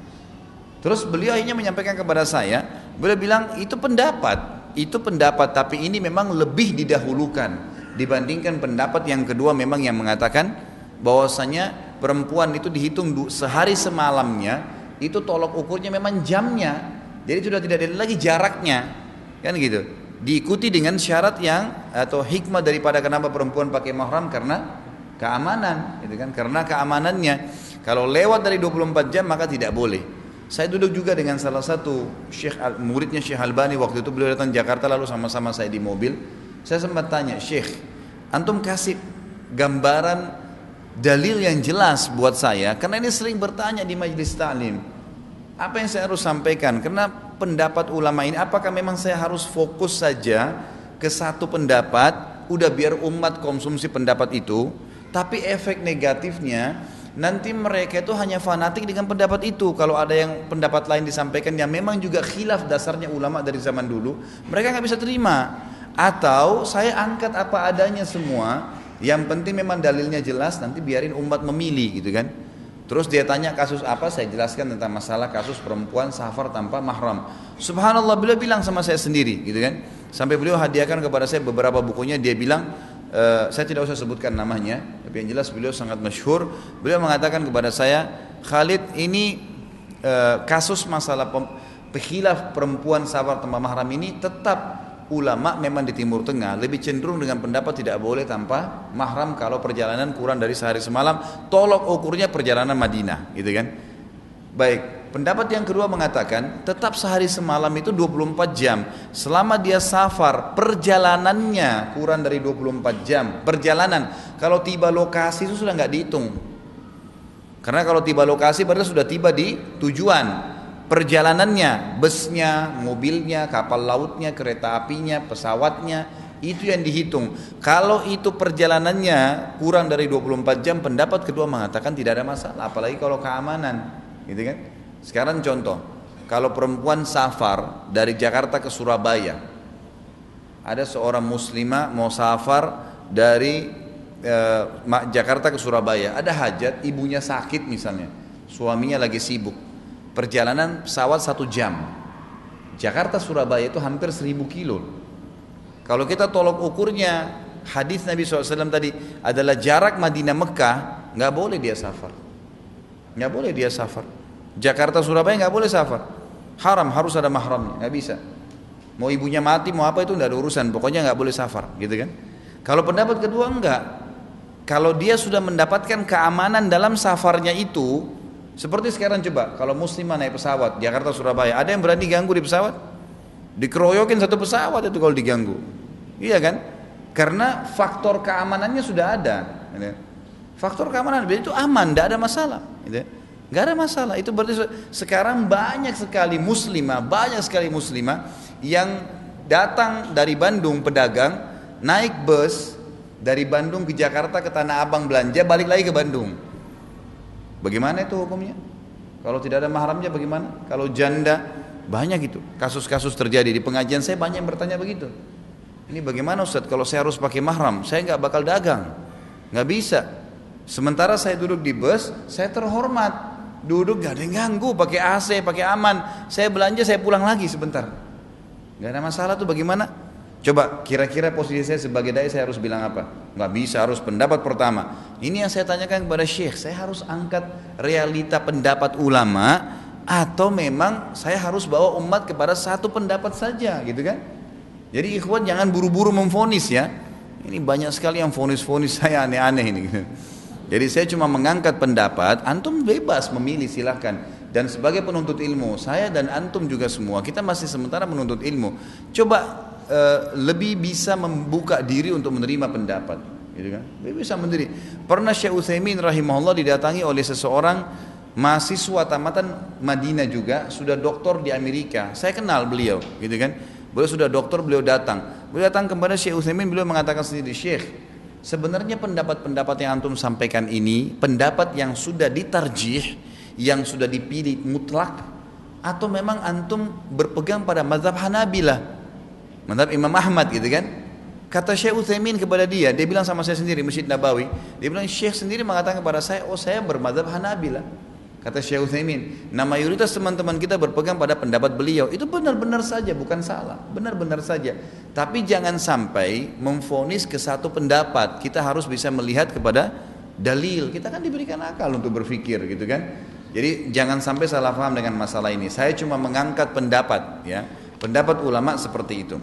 Terus beliau akhirnya menyampaikan kepada saya, beliau bilang itu pendapat, itu pendapat tapi ini memang lebih didahulukan dibandingkan pendapat yang kedua memang yang mengatakan bahwasanya perempuan itu dihitung sehari semalamnya itu tolok ukurnya memang jamnya. Jadi sudah tidak ada lagi jaraknya. Kan gitu. Diikuti dengan syarat yang atau hikmah daripada kenapa perempuan pakai mahram karena keamanan. Gitu kan? Karena keamanannya. Kalau lewat dari 24 jam maka tidak boleh. Saya duduk juga dengan salah satu syekh muridnya Syekh Albani. Waktu itu beliau datang Jakarta lalu sama-sama saya di mobil. Saya sempat tanya Syekh antum kasih gambaran dalil yang jelas buat saya karena ini sering bertanya di majelis taklim apa yang saya harus sampaikan? Karena pendapat ulama ini apakah memang saya harus fokus saja ke satu pendapat udah biar umat konsumsi pendapat itu? Tapi efek negatifnya nanti mereka itu hanya fanatik dengan pendapat itu. Kalau ada yang pendapat lain disampaikan yang memang juga khilaf dasarnya ulama dari zaman dulu mereka nggak bisa terima. Atau saya angkat apa adanya semua yang penting memang dalilnya jelas, nanti biarin umat memilih gitu kan. Terus dia tanya kasus apa, saya jelaskan tentang masalah kasus perempuan safar tanpa mahram. Subhanallah beliau bilang sama saya sendiri gitu kan. Sampai beliau hadiahkan kepada saya beberapa bukunya, dia bilang, e, saya tidak usah sebutkan namanya, tapi yang jelas beliau sangat masyhur. Beliau mengatakan kepada saya, Khalid ini e, kasus masalah pehilaf perempuan safar tanpa mahram ini tetap ulama memang di Timur Tengah lebih cenderung dengan pendapat tidak boleh tanpa mahram kalau perjalanan kurang dari sehari semalam. Tolok ukurnya perjalanan Madinah gitu kan? Baik pendapat yang kedua mengatakan tetap sehari semalam itu 24 jam. Selama dia safar perjalanannya kurang dari 24 jam. Perjalanan kalau tiba lokasi itu sudah nggak dihitung. Karena kalau tiba lokasi berarti sudah tiba di tujuan perjalanannya, busnya, mobilnya, kapal lautnya, kereta apinya, pesawatnya, itu yang dihitung. Kalau itu perjalanannya kurang dari 24 jam, pendapat kedua mengatakan tidak ada masalah, apalagi kalau keamanan, gitu kan? Sekarang contoh, kalau perempuan safar dari Jakarta ke Surabaya, ada seorang muslimah mau safar dari eh, Jakarta ke Surabaya, ada hajat, ibunya sakit misalnya, suaminya lagi sibuk, perjalanan pesawat satu jam. Jakarta Surabaya itu hampir seribu kilo. Kalau kita tolok ukurnya hadis Nabi SAW tadi adalah jarak Madinah Mekah, nggak boleh dia safar, nggak boleh dia safar. Jakarta Surabaya nggak boleh safar, haram harus ada mahramnya, nggak bisa. Mau ibunya mati mau apa itu nggak ada urusan, pokoknya nggak boleh safar, gitu kan? Kalau pendapat kedua enggak, kalau dia sudah mendapatkan keamanan dalam safarnya itu, seperti sekarang coba, kalau muslimah naik pesawat Jakarta Surabaya, ada yang berani ganggu di pesawat? Dikeroyokin satu pesawat itu kalau diganggu. Iya kan? Karena faktor keamanannya sudah ada. Gitu. Faktor keamanan itu aman, tidak ada masalah. Gitu. Gak ada masalah. Itu berarti sekarang banyak sekali muslimah, banyak sekali muslimah yang datang dari Bandung pedagang naik bus dari Bandung ke Jakarta ke Tanah Abang belanja balik lagi ke Bandung Bagaimana itu hukumnya? Kalau tidak ada mahramnya bagaimana? Kalau janda banyak itu kasus-kasus terjadi di pengajian saya banyak yang bertanya begitu. Ini bagaimana Ustaz kalau saya harus pakai mahram? Saya nggak bakal dagang, nggak bisa. Sementara saya duduk di bus, saya terhormat. Duduk gak ada yang ganggu, pakai AC, pakai aman. Saya belanja, saya pulang lagi sebentar. Gak ada masalah tuh bagaimana? Coba kira-kira posisi saya sebagai dai saya harus bilang apa? Nggak bisa harus pendapat pertama. Ini yang saya tanyakan kepada Syekh. Saya harus angkat realita pendapat ulama atau memang saya harus bawa umat kepada satu pendapat saja gitu kan? Jadi ikhwan jangan buru-buru memfonis ya. Ini banyak sekali yang fonis-fonis saya aneh-aneh ini. Jadi saya cuma mengangkat pendapat, antum bebas memilih silahkan. Dan sebagai penuntut ilmu, saya dan antum juga semua, kita masih sementara menuntut ilmu. Coba Eh, lebih bisa membuka diri untuk menerima pendapat gitu kan? Lebih bisa mendiri pernah Syekh Utsaimin rahimahullah didatangi oleh seseorang mahasiswa tamatan Madinah juga sudah doktor di Amerika. Saya kenal beliau gitu kan? Beliau sudah doktor beliau datang. Beliau datang kepada Syekh Utsaimin beliau mengatakan sendiri Syekh sebenarnya pendapat-pendapat yang antum sampaikan ini pendapat yang sudah ditarjih yang sudah dipilih mutlak atau memang antum berpegang pada mazhab Hanabilah, mazhab Imam Ahmad gitu kan? Kata Syekh Utsaimin kepada dia, dia bilang sama saya sendiri Masjid Nabawi, dia bilang Syekh sendiri mengatakan kepada saya, oh saya bermazhab Hanabilah. Kata Syekh Utsaimin, nah mayoritas teman-teman kita berpegang pada pendapat beliau. Itu benar-benar saja, bukan salah. Benar-benar saja. Tapi jangan sampai memfonis ke satu pendapat. Kita harus bisa melihat kepada dalil. Kita kan diberikan akal untuk berpikir gitu kan. Jadi jangan sampai salah paham dengan masalah ini. Saya cuma mengangkat pendapat ya. Pendapat ulama seperti itu.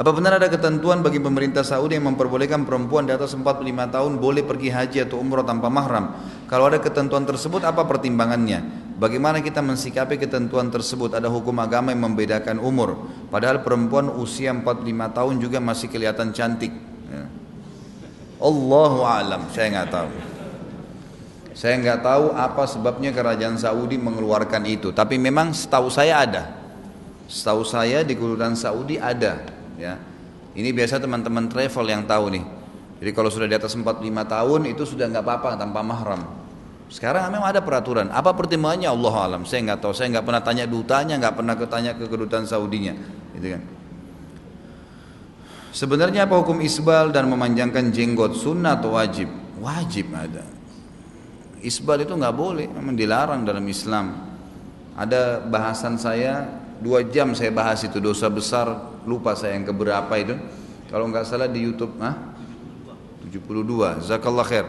Apa benar ada ketentuan bagi pemerintah Saudi yang memperbolehkan perempuan di atas 45 tahun boleh pergi haji atau umroh tanpa mahram? Kalau ada ketentuan tersebut apa pertimbangannya? Bagaimana kita mensikapi ketentuan tersebut? Ada hukum agama yang membedakan umur. Padahal perempuan usia 45 tahun juga masih kelihatan cantik. Ya. Allahu alam, saya nggak tahu. Saya nggak tahu apa sebabnya kerajaan Saudi mengeluarkan itu. Tapi memang setahu saya ada. Setahu saya di Kedutaan Saudi ada ya. Ini biasa teman-teman travel yang tahu nih. Jadi kalau sudah di atas 45 tahun itu sudah nggak apa-apa tanpa mahram. Sekarang memang ada peraturan. Apa pertimbangannya Allah alam. Saya nggak tahu. Saya nggak pernah tanya dutanya, nggak pernah ketanya ke kedutaan Saudinya, gitu kan. Sebenarnya apa hukum isbal dan memanjangkan jenggot sunnah atau wajib? Wajib ada. Isbal itu nggak boleh, memang dilarang dalam Islam. Ada bahasan saya dua jam saya bahas itu dosa besar lupa saya yang keberapa itu. Kalau nggak salah di YouTube ah 72 zakallah khair.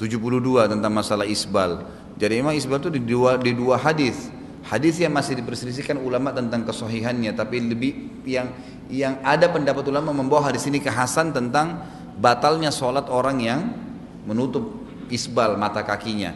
72 tentang masalah isbal. Jadi memang isbal itu di dua di dua hadis. Hadis yang masih diperselisihkan ulama tentang kesohihannya tapi lebih yang yang ada pendapat ulama membawa hadis ini ke Hasan tentang batalnya sholat orang yang menutup isbal mata kakinya.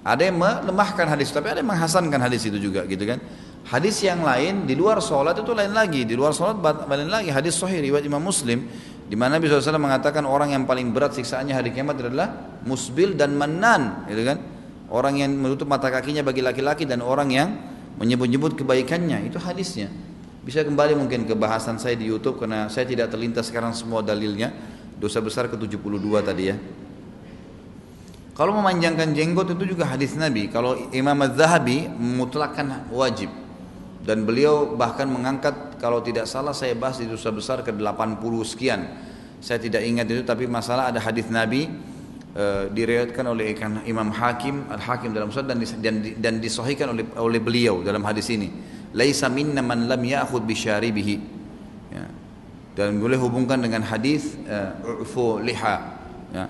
Ada yang melemahkan hadis tapi ada yang menghasankan hadis itu juga gitu kan Hadis yang lain di luar sholat itu lain lagi. Di luar sholat lain lagi. Hadis sahih riwayat Imam Muslim di mana Nabi SAW mengatakan orang yang paling berat siksaannya hari kiamat adalah musbil dan menan, gitu kan? Orang yang menutup mata kakinya bagi laki-laki dan orang yang menyebut-nyebut kebaikannya. Itu hadisnya. Bisa kembali mungkin ke bahasan saya di YouTube karena saya tidak terlintas sekarang semua dalilnya. Dosa besar ke-72 tadi ya. Kalau memanjangkan jenggot itu juga hadis Nabi. Kalau Imam Az-Zahabi mutlakkan wajib dan beliau bahkan mengangkat kalau tidak salah saya bahas di dosa besar ke 80 sekian. Saya tidak ingat itu tapi masalah ada hadis Nabi e, diriwayatkan oleh Imam Hakim Al Hakim dalam surat dan dan, dan disahihkan oleh oleh beliau dalam hadis ini. Laisa minna man lam ya'khud bi syaribihi. Ya. dan boleh hubungkan dengan hadis uh, ufu liha. Ya.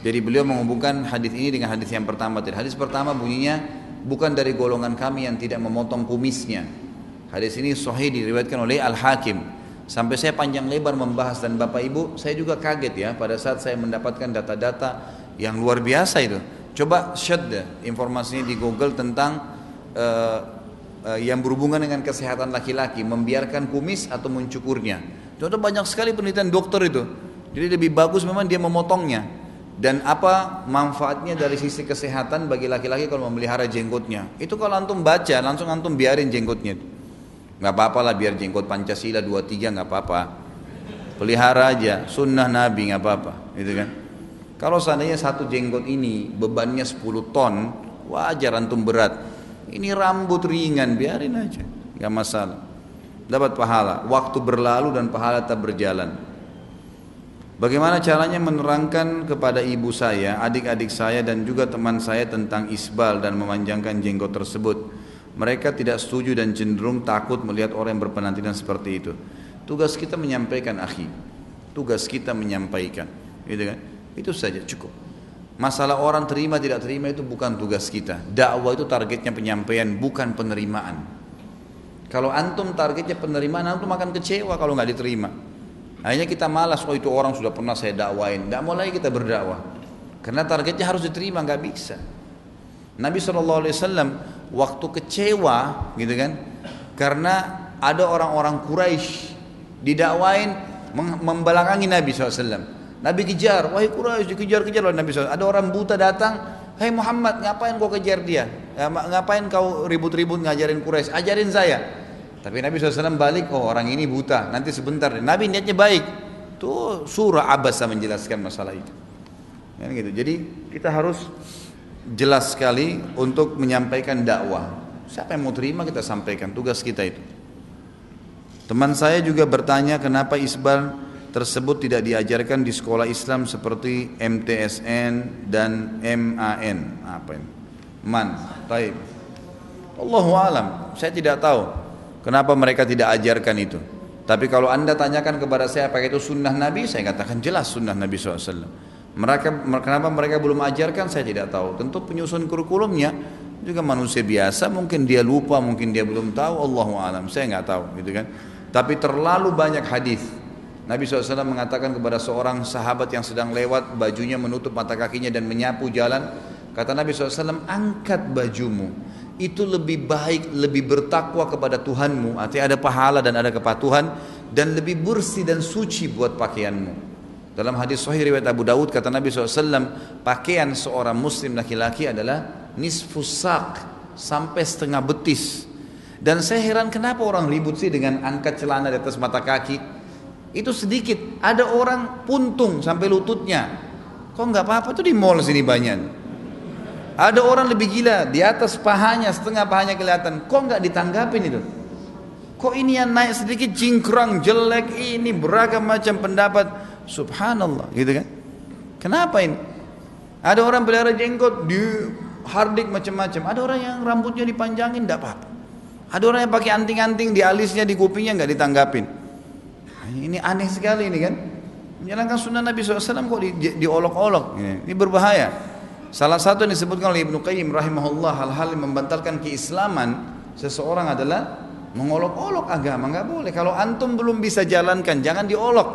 jadi beliau menghubungkan hadis ini dengan hadis yang pertama. Tadi hadis pertama bunyinya bukan dari golongan kami yang tidak memotong kumisnya. Hadis ini sahih diriwayatkan oleh Al Hakim. Sampai saya panjang lebar membahas dan Bapak Ibu, saya juga kaget ya pada saat saya mendapatkan data-data yang luar biasa itu. Coba deh informasinya di Google tentang uh, uh, yang berhubungan dengan kesehatan laki-laki, membiarkan kumis atau mencukurnya. Contoh banyak sekali penelitian dokter itu. Jadi lebih bagus memang dia memotongnya dan apa manfaatnya dari sisi kesehatan bagi laki-laki kalau memelihara jenggotnya? Itu kalau antum baca langsung antum biarin jenggotnya. Nggak apa-apa lah biar jenggot Pancasila 23 nggak apa-apa. Pelihara aja sunnah Nabi nggak apa-apa. Gitu kan? Kalau seandainya satu jenggot ini bebannya 10 ton wajar antum berat. Ini rambut ringan biarin aja. Nggak masalah. Dapat pahala. Waktu berlalu dan pahala tak berjalan Bagaimana caranya menerangkan kepada ibu saya, adik-adik saya dan juga teman saya tentang isbal dan memanjangkan jenggot tersebut. Mereka tidak setuju dan cenderung takut melihat orang yang berpenampilan seperti itu. Tugas kita menyampaikan akhi. Tugas kita menyampaikan. Gitu kan? Itu saja cukup. Masalah orang terima tidak terima itu bukan tugas kita. Dakwah itu targetnya penyampaian bukan penerimaan. Kalau antum targetnya penerimaan, antum akan kecewa kalau nggak diterima. Akhirnya kita malas, oh itu orang sudah pernah saya dakwain. Tidak mau lagi kita berdakwah. Karena targetnya harus diterima, nggak bisa. Nabi SAW waktu kecewa gitu kan, karena ada orang-orang Quraisy didakwain membelakangi Nabi SAW. Nabi kejar, wahai Quraisy dikejar-kejar oleh Nabi SAW. Ada orang buta datang, hey Muhammad, ngapain kau kejar dia? Ngapain kau ribut-ribut ngajarin Quraisy? Ajarin saya. Tapi Nabi SAW balik, oh orang ini buta, nanti sebentar. Nabi niatnya baik. Tuh surah Abasa menjelaskan masalah itu. Ya, gitu. Jadi kita harus jelas sekali untuk menyampaikan dakwah. Siapa yang mau terima kita sampaikan, tugas kita itu. Teman saya juga bertanya kenapa isbal tersebut tidak diajarkan di sekolah Islam seperti MTSN dan MAN. Apa ini? Man. Taib. Allahu alam. Saya tidak tahu kenapa mereka tidak ajarkan itu. Tapi kalau anda tanyakan kepada saya apakah itu sunnah Nabi, saya katakan jelas sunnah Nabi SAW. Mereka kenapa mereka belum ajarkan saya tidak tahu. Tentu penyusun kurikulumnya juga manusia biasa, mungkin dia lupa, mungkin dia belum tahu. Allahu alam. Saya nggak tahu, gitu kan. Tapi terlalu banyak hadis. Nabi SAW mengatakan kepada seorang sahabat yang sedang lewat bajunya menutup mata kakinya dan menyapu jalan. Kata Nabi SAW, angkat bajumu. Itu lebih baik, lebih bertakwa kepada Tuhanmu. Artinya ada pahala dan ada kepatuhan. Dan lebih bersih dan suci buat pakaianmu. Dalam hadis sahih riwayat Abu Dawud kata Nabi SAW, pakaian seorang muslim laki-laki adalah nisfus sak sampai setengah betis. Dan saya heran kenapa orang ribut sih dengan angkat celana di atas mata kaki. Itu sedikit. Ada orang puntung sampai lututnya. Kok nggak apa-apa tuh di mall sini banyak. Ada orang lebih gila di atas pahanya setengah pahanya kelihatan. Kok nggak ditanggapin itu? Kok ini yang naik sedikit cingkrang jelek ini beragam macam pendapat. Subhanallah gitu kan. Kenapa ini? Ada orang pelihara jenggot di hardik macam-macam. Ada orang yang rambutnya dipanjangin tidak apa-apa. Ada orang yang pakai anting-anting di alisnya, di kupingnya nggak ditanggapin. Ini aneh sekali ini kan. Menjalankan sunnah Nabi SAW kok di, diolok-olok. Ini berbahaya. Salah satu yang disebutkan oleh Ibnu Qayyim rahimahullah hal-hal yang membantalkan keislaman seseorang adalah mengolok-olok agama nggak boleh. Kalau antum belum bisa jalankan jangan diolok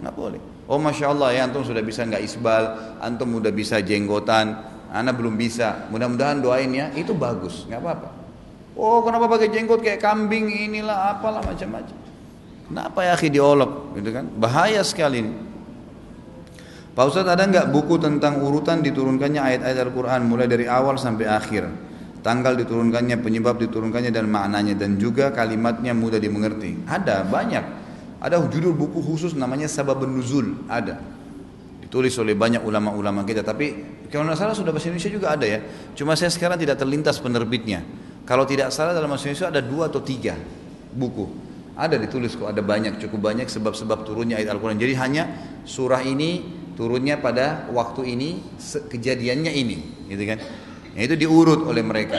nggak boleh. Oh masya Allah ya antum sudah bisa nggak isbal, antum sudah bisa jenggotan, anak belum bisa. Mudah-mudahan doain ya itu bagus nggak apa-apa. Oh kenapa pakai jenggot kayak kambing inilah apalah macam-macam. Kenapa ya akhi diolok gitu kan? Bahaya sekali ini. Pak Ustaz ada nggak buku tentang urutan diturunkannya ayat-ayat Al-Quran mulai dari awal sampai akhir? Tanggal diturunkannya, penyebab diturunkannya dan maknanya dan juga kalimatnya mudah dimengerti. Ada banyak. Ada judul buku khusus namanya Sabab Nuzul. Ada. Ditulis oleh banyak ulama-ulama kita. Tapi kalau nggak salah sudah bahasa Indonesia juga ada ya. Cuma saya sekarang tidak terlintas penerbitnya. Kalau tidak salah dalam bahasa Indonesia ada dua atau tiga buku. Ada ditulis kok, ada banyak, cukup banyak sebab-sebab turunnya ayat Al-Quran. Jadi hanya surah ini turunnya pada waktu ini, kejadiannya ini, gitu kan? Yang itu diurut oleh mereka.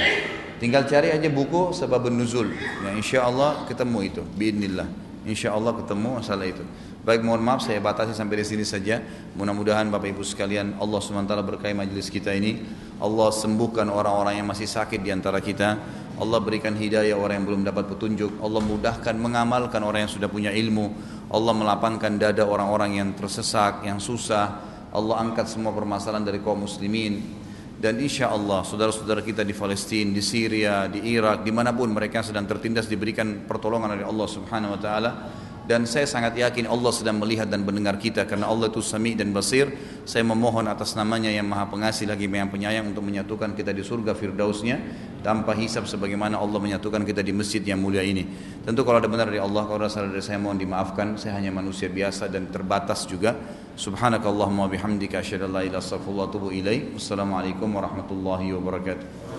Tinggal cari aja buku sebab nuzul. Ya insya Allah ketemu itu, biidnillah. Insya Allah ketemu masalah itu. Baik mohon maaf saya batasi sampai di sini saja. Mudah-mudahan Bapak Ibu sekalian Allah SWT berkahi majelis kita ini. Allah sembuhkan orang-orang yang masih sakit di antara kita. Allah berikan hidayah orang yang belum dapat petunjuk. Allah mudahkan mengamalkan orang yang sudah punya ilmu. Allah melapangkan dada orang-orang yang tersesak, yang susah. Allah angkat semua permasalahan dari kaum muslimin. Dan insya Allah saudara-saudara kita di Palestina, di Syria, di Irak, di mana pun mereka sedang tertindas diberikan pertolongan oleh Allah Subhanahu Wa Taala dan saya sangat yakin Allah sedang melihat dan mendengar kita karena Allah itu sami dan basir. Saya memohon atas namanya yang maha pengasih lagi yang penyayang untuk menyatukan kita di surga firdausnya tanpa hisab sebagaimana Allah menyatukan kita di masjid yang mulia ini. Tentu kalau ada benar dari Allah kalau ada salah dari saya mohon dimaafkan. Saya hanya manusia biasa dan terbatas juga. Subhanakallahumma bihamdika asyhadu an la ilaha illa wassalamualaikum warahmatullahi wabarakatuh